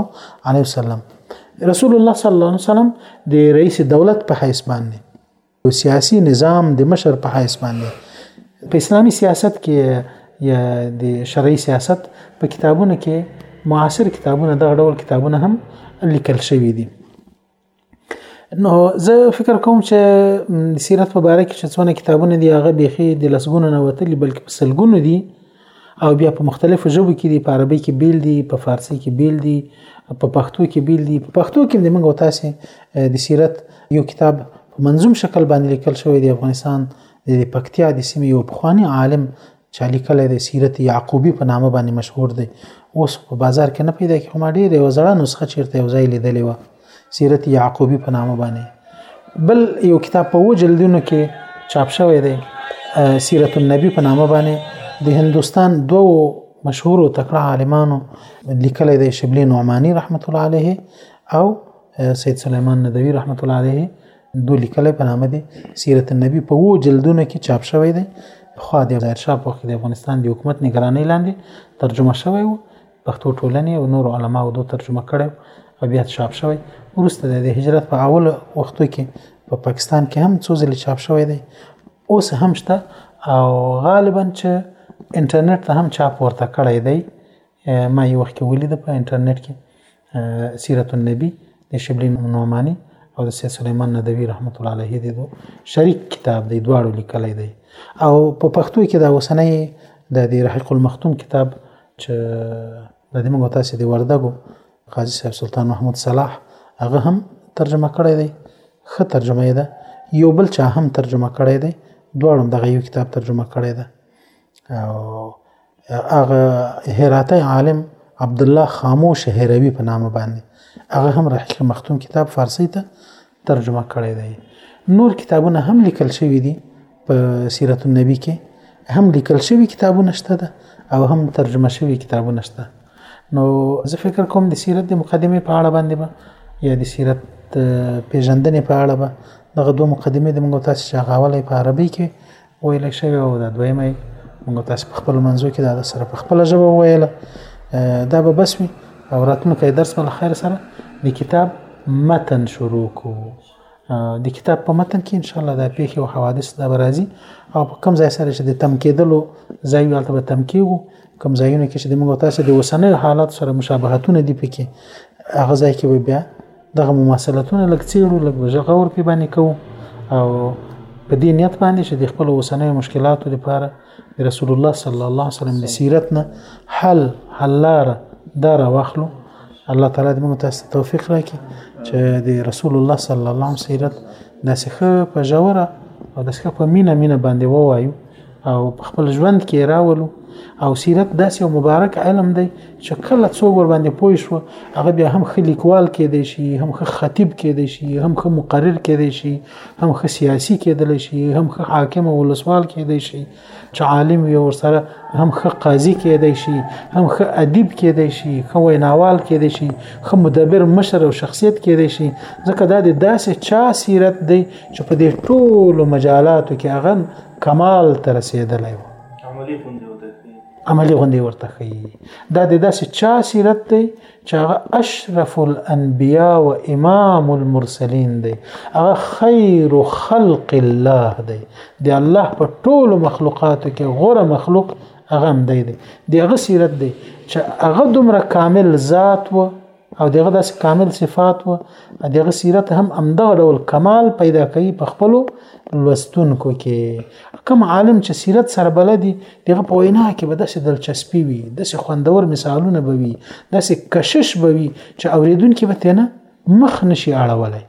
علیه وسلم رسول الله صلی الله علیه وسلم د رئیس دولت په حیث باندې او سیاسي نظام د مشر په حیث باندې په اسلامي سیاست کې یا د شرعي سیاست په کتابونو کې معاصر کتابونه دغه ډول کتابونه هم لیکل شوي دي نو زه فکر کوم چې سیرت په باره کې چې څونه کتابونه دي هغه بيخي د لسګونو نه وتلي بلکې په سلګونو دي او بیا په مختلفو ژبو کې دي په عربي کې بیل دي په فارسی کې بیل دي په پښتو کې بیل دي په پښتو کې د موږ تاسو د سیرت یو کتاب په منظوم شکل باندې لیکل شوی دی افغانستان د پکتیا د سیمې یو پخوانی عالم چا لیکلی دی سیرت یعقوبي په نامه باندې مشهور دی اوس په بازار کې نه پیدا کېږي خو ما ډېره یوه زړه نسخه چېرته یو ځای لیدلې وه سیرت یعقوبي په نامه باندې بل یو کتاب په اوو جلدونو کې چاپ شوی دی سیرت النبي په نامه باندې د هندوستان دوو مشهورو تکړه عالمانو لیکلی دی شبلی نعماني رحمت الله علیه او سید سلیمان ندوي رحمت الله علیه دو لیکلی په نامه دی سیرت النبی په وو جلدونو کې چاپ شوی دی خو د ظاهر شاه په وخت د افغانستان د حکومت نگرانۍ لاندې ترجمه شوی وو پښتو ټولنې او نور علما او دو ترجمه کړی او بیا چاپ شوی وروسته د هجرت په اول وختو کې په پاکستان کې هم څو ځلې چاپ شوی دی اوس هم شته او غالبا چې انټرنیټ ته هم چاپ ورته کړی دی ما یو وخت ولیده په انټرنیټ کې سیرت النبی د شبلی نعمانی او د سید سلیمان ندوی رحمت الله علیه دی دو شریک کتاب دی دواړو لیکلی دی او په پښتو کې دا اوسنۍ د دې رحیق المختوم کتاب چې د دې موږ تاسو دی وردګو قاضي صاحب سلطان محمود صلاح هغه هم ترجمه کړی دی خه ترجمه ده یو بل چا هم ترجمه کړی دی دواړو دغه یو کتاب ترجمه کړی دی او هغه هراتی عالم عبد الله خاموش هروي په نامه باندې هغه هم رحیق مختوم کتاب فارسی ته ترجمه کړی دی نور کتابونه هم لیکل شوی دي په سیرت النبی کې هم لیکل شوی کتابونه شته ده او هم ترجمه شوی کتابونه شته نو زه فکر کوم د سیرت د مقدمه په اړه باندې به یا د سیرت پیژندنې په اړه به دغه دوه مقدمه د موږ تاسو چې غاولې په عربي کې ویل شوی او دا دویمه موږ تاسو په خپل منځو کې دا سره په خپل ژبه ویل دا به بس وي او راتلونکی درس بل خیر سره د کتاب متن شروع کو د کتاب په متن کې ان شاء الله د پیښې او حوادث د برازي او په کم ځای سره چې د تم کېدلو ځای ولته به تم کېږو کم ځایونه کې چې د موږ تاسو د وسنۍ حالات سره مشابهتونه دي پکې هغه ځای کې بیا دغه مماثلتونه لږ څېړو لږ به ژغه ورپې باندې کوو او په دې نیت باندې چې د خپل اوسنۍ مشکلاتو لپاره د رسول الله صلی الله علیه وسلم د سیرت نه حل حل لاره دا را واخلو الله تعالی دې موږ ته توفیق راکړي چې د رسول الله صلی الله علیه وسلم سیرت داسې ښه په ژوره او داسې ښه په مینه مینه باندې ووایو او په خپل ژوند کې راولو او سیرت داسې یو مبارک علم دی چې کله څوک ور باندې پوه شو هغه بیا هم ښه لیکوال کېدی شي هم ښه خطیب کېدی شي هم ښه مقرر کېدی شي هم ښه سیاسي کېدلی شي هم ښه حاکم او ولسوال کېدی شي چې عالم وي ورسره هم ښه قاضي کېدی شي هم ښه ادیب کېدی شي ښه ویناوال کېدی شي ښه مدبر مشر او شخصیت کېدی شي ځکه دا د داسې چا سیرت دی چې په دې ټولو مجالاتو کې هغه کمال ته رسیدلی وو عملی غوندې ورته ښي عملی غوندې ورته ښي دا د داسې چا سیرت دی چې هغه اشرف الانبیاء و امام المرسلین دی هغه خیر خلق الله دی د الله په ټولو مخلوقاتو کې غوره مخلوق هغه هم دی دی د هغه سیرت دی چې هغه دومره کامل ذات و او دغه داس کامل صفات و دغه سیرت هم امدغه ډول کمال پیدا کوي په خپل لوستونکو کې کوم عالم چې سیرت سره بلدي دغه په وینا کې به داسې دلچسپي وي داسې خوندور مثالونه به وي داسې کشش به وي چې اوریدونکو به تنه مخ نشي اړولای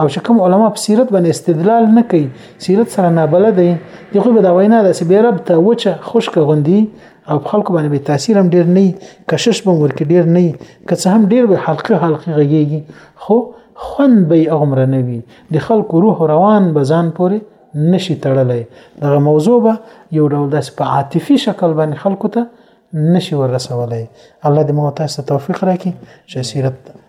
او چې کوم علما په سیرت باندې استدلال نه کوي سیرت سره نه بلد دي دی خو به دا وینا ده چې به رب ته وچه خشک غوندي او خلکو باندې به تاثیر هم ډیر نه کشش به ورکې ډیر نه که څه هم ډیر به حلقه حلقه غږیږي خو خوند به عمر نه وي د خلکو روح روان به ځان پورې نشي تړلای دغه موضوع به یو ډول داس په عاطفي شکل باندې خلکو ته نشي ورسولای الله دې مو تاسو توفیق راکړي چې سیرت